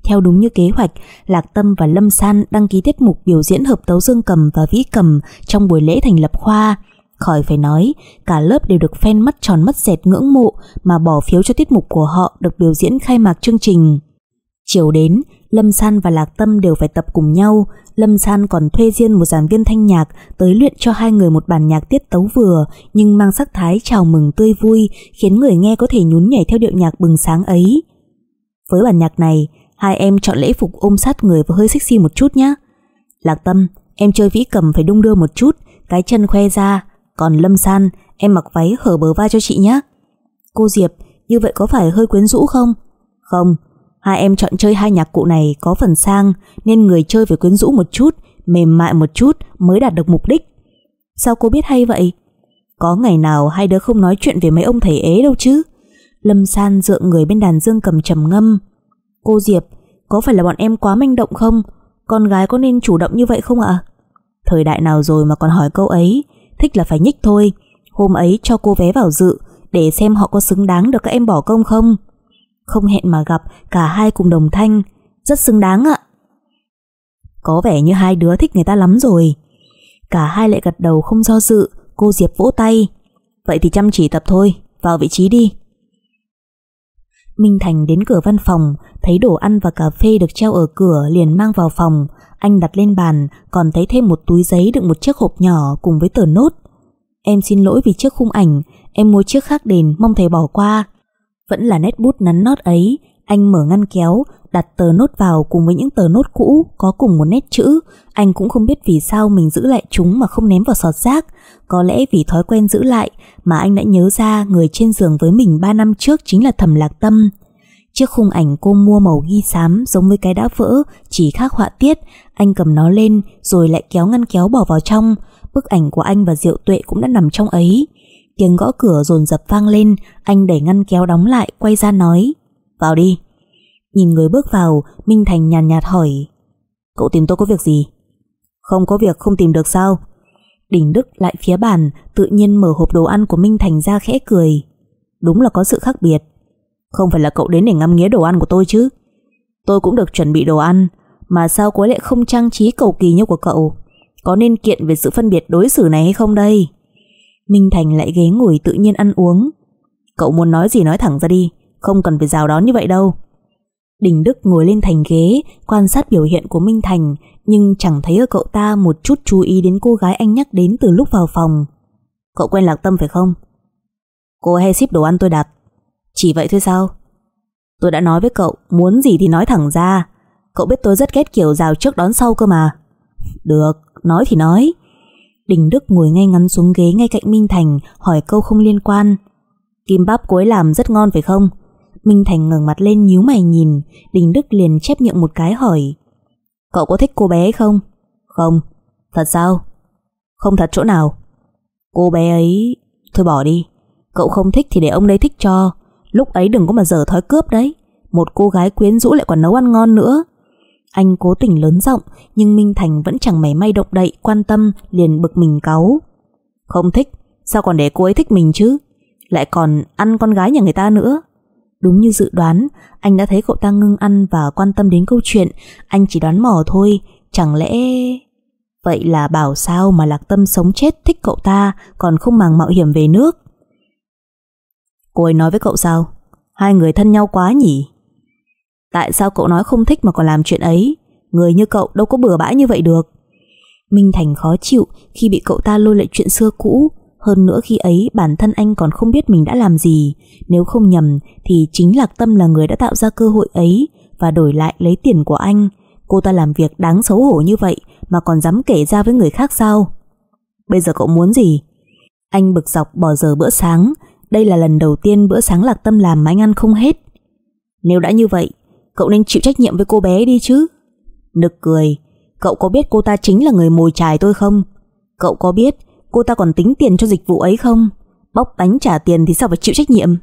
S1: Theo đúng như kế hoạch, Lạc Tâm và Lâm San đăng ký tiết mục biểu diễn hợp tấu dương cầm và vĩ cầm trong buổi lễ thành lập khoa. Khỏi phải nói, cả lớp đều được fan mắt tròn mắt dẹt ngưỡng mộ mà bỏ phiếu cho tiết mục của họ được biểu diễn khai mạc chương trình. Chiều đến, Lâm San và Lạc Tâm đều phải tập cùng nhau. Lâm San còn thuê riêng một giảng viên thanh nhạc tới luyện cho hai người một bản nhạc tiết tấu vừa nhưng mang sắc thái chào mừng tươi vui khiến người nghe có thể nhún nhảy theo điệu nhạc bừng sáng ấy. Với bản nhạc này, hai em chọn lễ phục ôm sát người và hơi sexy một chút nhé. Lạc Tâm, em chơi vĩ cầm phải đung đưa một chút, cái chân khoe ra, còn Lâm San, em mặc váy hở bờ vai cho chị nhé. Cô Diệp, như vậy có phải hơi quyến rũ không? Không, hai em chọn chơi hai nhạc cụ này có phần sang nên người chơi phải quyến rũ một chút, mềm mại một chút mới đạt được mục đích. Sao cô biết hay vậy? Có ngày nào hai đứa không nói chuyện về mấy ông thầy ế đâu chứ? Lâm San dựa người bên đàn dương cầm trầm ngâm. Cô Diệp, có phải là bọn em quá manh động không? Con gái có nên chủ động như vậy không ạ? Thời đại nào rồi mà còn hỏi câu ấy thích là phải nhích thôi. Hôm ấy cho cô vé vào dự để xem họ có xứng đáng được các em bỏ công không. Không hẹn mà gặp, cả hai cùng đồng thanh, rất xứng đáng ạ. Có vẻ như hai đứa thích người ta lắm rồi. Cả hai lại gật đầu không do dự, cô Diệp vỗ tay. Vậy thì chăm chỉ tập thôi, vào vị trí đi. Minh Thành đến cửa văn phòng, thấy đồ ăn và cà phê được treo ở cửa liền mang vào phòng, anh đặt lên bàn còn thấy thêm một túi giấy đựng một chiếc hộp nhỏ cùng với tờ nốt. Em xin lỗi vì chiếc khung ảnh, em mua chiếc khác đền mong thầy bỏ qua. Vẫn là nét bút nắn nót ấy, anh mở ngăn kéo, đặt tờ nốt vào cùng với những tờ nốt cũ có cùng một nét chữ. Anh cũng không biết vì sao mình giữ lại chúng mà không ném vào sọt rác. Có lẽ vì thói quen giữ lại mà anh đã nhớ ra người trên giường với mình 3 năm trước chính là Thẩm Lạc Tâm. Chiếc khung ảnh cô mua màu ghi xám giống với cái đã vỡ, chỉ khác họa tiết. Anh cầm nó lên rồi lại kéo ngăn kéo bỏ vào trong. Bức ảnh của anh và Diệu Tuệ cũng đã nằm trong ấy. Tiếng gõ cửa dồn dập vang lên, anh đẩy ngăn kéo đóng lại, quay ra nói. Vào đi. Nhìn người bước vào, Minh Thành nhàn nhạt, nhạt hỏi. Cậu tìm tôi có việc gì? Không có việc không tìm được sao? Đỉnh Đức lại phía bàn, tự nhiên mở hộp đồ ăn của Minh Thành ra khẽ cười. Đúng là có sự khác biệt. Không phải là cậu đến để ngắm nghía đồ ăn của tôi chứ. Tôi cũng được chuẩn bị đồ ăn, Mà sao cô lại không trang trí cầu kỳ như của cậu? Có nên kiện về sự phân biệt đối xử này hay không đây? Minh Thành lại ghế ngồi tự nhiên ăn uống. Cậu muốn nói gì nói thẳng ra đi, Không cần phải rào đón như vậy đâu. Đình Đức ngồi lên thành ghế, Quan sát biểu hiện của Minh Thành, Nhưng chẳng thấy ở cậu ta một chút chú ý đến cô gái anh nhắc đến từ lúc vào phòng. Cậu quen Lạc Tâm phải không? Cô hay ship đồ ăn tôi đặt. Chỉ vậy thôi sao Tôi đã nói với cậu Muốn gì thì nói thẳng ra Cậu biết tôi rất ghét kiểu rào trước đón sau cơ mà Được, nói thì nói Đình Đức ngồi ngay ngắn xuống ghế ngay cạnh Minh Thành hỏi câu không liên quan. Kim bắp cuối làm rất ngon phải không? Minh Thành ngẩng mặt lên nhíu mày nhìn, Đình Đức liền chép miệng một cái hỏi. Cậu có thích cô bé không? Không. Thật sao? Không thật chỗ nào? Cô bé ấy... Thôi bỏ đi. Cậu không thích thì để ông đây thích cho. Lúc ấy đừng có mà dở thói cướp đấy. Một cô gái quyến rũ lại còn nấu ăn ngon nữa. Anh cố tình lớn giọng nhưng Minh Thành vẫn chẳng mảy may động đậy quan tâm liền bực mình cáu. Không thích, sao còn để cô ấy thích mình chứ? Lại còn ăn con gái nhà người ta nữa. Đúng như dự đoán, anh đã thấy cậu ta ngưng ăn và quan tâm đến câu chuyện, anh chỉ đoán mò thôi, chẳng lẽ... Vậy là bảo sao mà Lạc Tâm sống chết thích cậu ta còn không màng mạo hiểm về nước? Cô ấy nói với cậu sao? Hai người thân nhau quá nhỉ? Tại sao cậu nói không thích mà còn làm chuyện ấy? Người như cậu đâu có bừa bãi như vậy được. Minh Thành khó chịu Khi bị cậu ta lôi lại chuyện xưa cũ. Hơn nữa khi ấy, bản thân anh còn không biết mình đã làm gì. Nếu không nhầm, Thì chính Lạc Tâm là người đã tạo ra cơ hội ấy Và đổi lại lấy tiền của anh. Cô ta làm việc đáng xấu hổ như vậy Mà còn dám kể ra với người khác sao? Bây giờ cậu muốn gì? Anh bực dọc bỏ giờ bữa sáng đây là lần đầu tiên bữa sáng Lạc Tâm làm mà anh ăn không hết. Nếu đã như vậy, Cậu nên chịu trách nhiệm với cô bé đi chứ. Nực cười, Cậu có biết cô ta chính là người mồi chài tôi không? Cậu có biết Cô ta còn tính tiền cho dịch vụ ấy không? Bóc tánh trả tiền thì sao phải chịu trách nhiệm?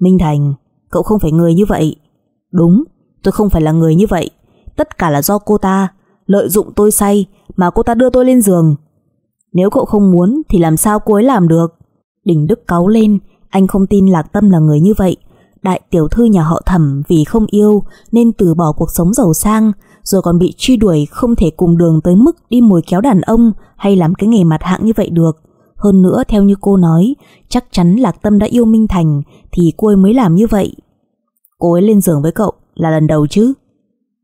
S1: Minh Thành, Cậu không phải người như vậy. Đúng, tôi không phải là người như vậy. Tất cả là do cô ta Lợi dụng tôi say Mà cô ta đưa tôi lên giường. Nếu cậu không muốn thì làm sao cô ấy làm được? Đình Đức cáu lên Anh không tin Lạc Tâm là người như vậy đại tiểu thư nhà họ thẩm vì không yêu nên từ bỏ cuộc sống giàu sang, rồi còn bị truy đuổi không thể cùng đường tới mức đi mồi kéo đàn ông hay làm cái nghề mặt hạng như vậy được. Hơn nữa theo như cô nói, chắc chắn Lạc Tâm đã yêu Minh Thành thì cô ấy mới làm như vậy. Cô ấy lên giường với cậu là lần đầu chứ?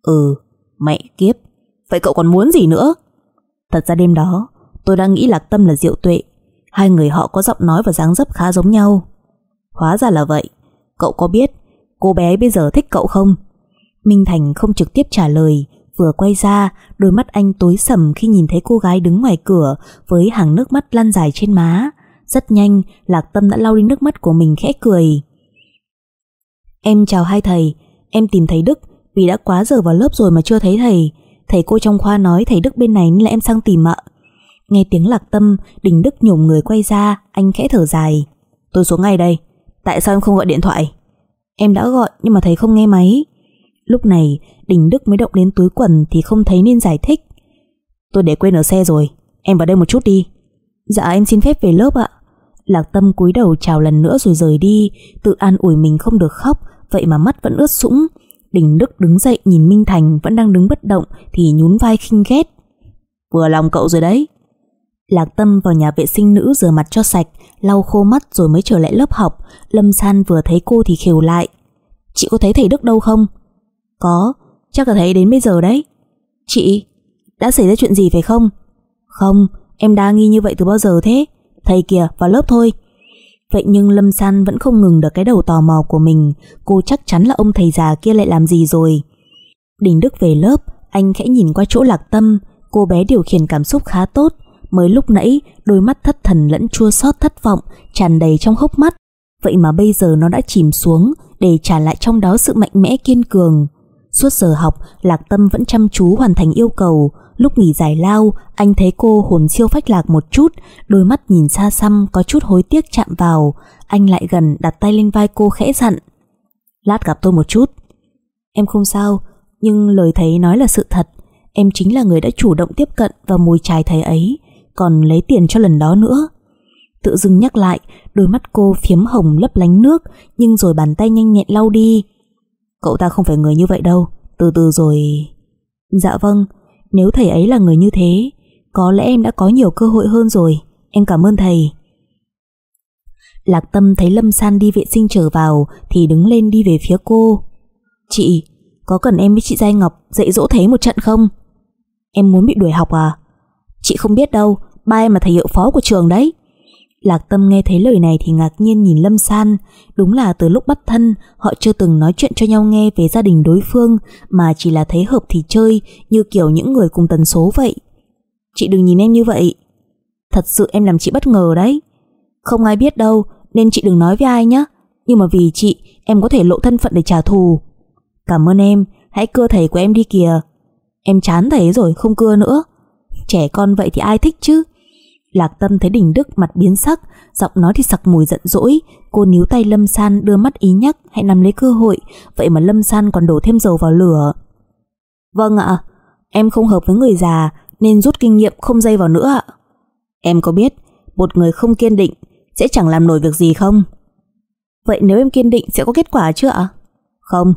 S1: Ừ, mẹ kiếp, vậy cậu còn muốn gì nữa? Thật ra đêm đó, tôi đã nghĩ Lạc Tâm là Diệu Tuệ, hai người họ có giọng nói và dáng dấp khá giống nhau. Hóa ra là vậy. Cậu có biết cô bé bây giờ thích cậu không? Minh Thành không trực tiếp trả lời, Vừa quay ra, Đôi mắt anh tối sầm khi nhìn thấy cô gái đứng ngoài cửa Với hàng nước mắt lăn dài trên má Rất nhanh, Lạc Tâm đã lau đi nước mắt của mình khẽ cười Em chào hai thầy Em tìm thầy Đức, Vì đã quá giờ vào lớp rồi mà chưa thấy thầy Thầy cô trong khoa nói thầy Đức bên này nên là em sang tìm ạ Nghe tiếng Lạc Tâm, Đình Đức nhổm người quay ra, Anh khẽ thở dài. Tôi xuống ngay đây, Tại sao em không gọi điện thoại? Em đã gọi nhưng mà thấy không nghe máy. Lúc này, Đình Đức mới động đến túi quần Thì không thấy nên giải thích. Tôi để quên ở xe rồi, Em vào đây một chút đi. Dạ em xin phép về lớp ạ. Lạc Tâm cúi đầu chào lần nữa rồi rời đi, Tự an ủi mình không được khóc, Vậy mà mắt vẫn ướt sũng. Đình Đức đứng dậy nhìn Minh Thành vẫn đang đứng bất động Thì nhún vai khinh ghét. Vừa lòng cậu rồi đấy. Lạc Tâm vào nhà vệ sinh nữ rửa mặt cho sạch, lau khô mắt rồi mới trở lại lớp học. Lâm San vừa thấy cô thì khều lại. Chị có thấy thầy Đức đâu không? Có, chắc là thấy đến bây giờ đấy. Chị, đã xảy ra chuyện gì phải không? Không, em đa nghi như vậy từ bao giờ thế? Thầy kìa, vào lớp thôi. Vậy nhưng Lâm San vẫn không ngừng được cái đầu tò mò của mình, cô chắc chắn là ông thầy già kia lại làm gì rồi. Đình Đức về lớp, anh khẽ nhìn qua chỗ lạc tâm, cô bé điều khiển cảm xúc khá tốt, Mới lúc nãy, đôi mắt thất thần lẫn chua xót thất vọng tràn đầy trong hốc mắt. Vậy mà bây giờ nó đã chìm xuống để trả lại trong đó sự mạnh mẽ kiên cường. Suốt giờ học, Lạc Tâm vẫn chăm chú hoàn thành yêu cầu. Lúc nghỉ giải lao, Anh thấy cô hồn siêu phách lạc một chút, Đôi mắt nhìn xa xăm, có chút hối tiếc chạm vào. Anh lại gần đặt tay lên vai cô khẽ dặn. Lát gặp tôi một chút. Em không sao, Nhưng lời thầy nói là sự thật. Em chính là người đã chủ động tiếp cận Và mùi trài thầy ấy còn lấy tiền cho lần đó nữa. Tự dưng nhắc lại, đôi mắt cô phiếm hồng lấp lánh nước, nhưng rồi bàn tay nhanh nhẹn lau đi. Cậu ta không phải người như vậy đâu, từ từ rồi... Dạ vâng, nếu thầy ấy là người như thế, có lẽ em đã có nhiều cơ hội hơn rồi, em cảm ơn thầy. Lạc Tâm thấy Lâm San đi vệ sinh trở vào thì đứng lên đi về phía cô. Chị, có cần em với chị Giai Ngọc dạy dỗ thế một trận không? Em muốn bị đuổi học à? Chị không biết đâu, ba em là thầy hiệu phó của trường đấy. Lạc Tâm nghe thấy lời này thì ngạc nhiên nhìn Lâm San, đúng là từ lúc bắt thân họ chưa từng nói chuyện cho nhau nghe về gia đình đối phương mà chỉ là thấy hợp thì chơi như kiểu những người cùng tần số vậy. Chị đừng nhìn em như vậy. Thật sự em làm chị bất ngờ đấy. Không ai biết đâu nên chị đừng nói với ai nhé. Nhưng mà vì chị em có thể lộ thân phận để trả thù. Cảm ơn em, hãy cưa thầy của em đi kìa. Em chán thầy rồi không cưa nữa. Trẻ con vậy thì ai thích chứ? Lạc Tâm thấy Đình Đức mặt biến sắc, giọng nói thì sặc mùi giận dỗi, cô níu tay Lâm San đưa mắt ý nhắc hãy nắm lấy cơ hội, vậy mà Lâm San còn đổ thêm dầu vào lửa. Vâng ạ, em không hợp với người già nên rút kinh nghiệm không dây vào nữa ạ. Em có biết, một người không kiên định sẽ chẳng làm nổi việc gì không? Vậy nếu em kiên định sẽ có kết quả chưa ạ? Không.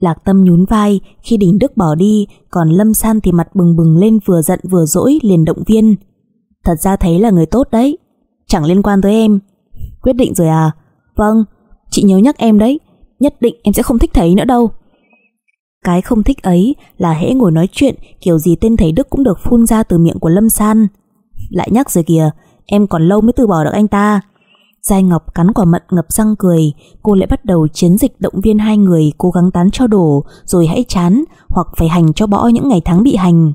S1: Lạc Tâm nhún vai khi Đình Đức bỏ đi, còn Lâm San thì mặt bừng bừng lên vừa giận vừa dỗi liền động viên. Thật ra thấy là người tốt đấy. Chẳng liên quan tới em. Quyết định rồi à? Vâng Chị nhớ nhắc em đấy. Nhất định em sẽ không thích thấy nữa đâu. Cái không thích ấy là hễ ngồi nói chuyện Kiểu gì tên thầy Đức cũng được phun ra từ miệng của Lâm San. Lại nhắc rồi kìa Em còn lâu mới từ bỏ được anh ta. Giai Ngọc cắn quả mận ngập răng cười, Cô lại bắt đầu chiến dịch động viên hai người Cố gắng tán cho đổ, Rồi hãy chán Hoặc phải hành cho bỏ những ngày tháng bị hành.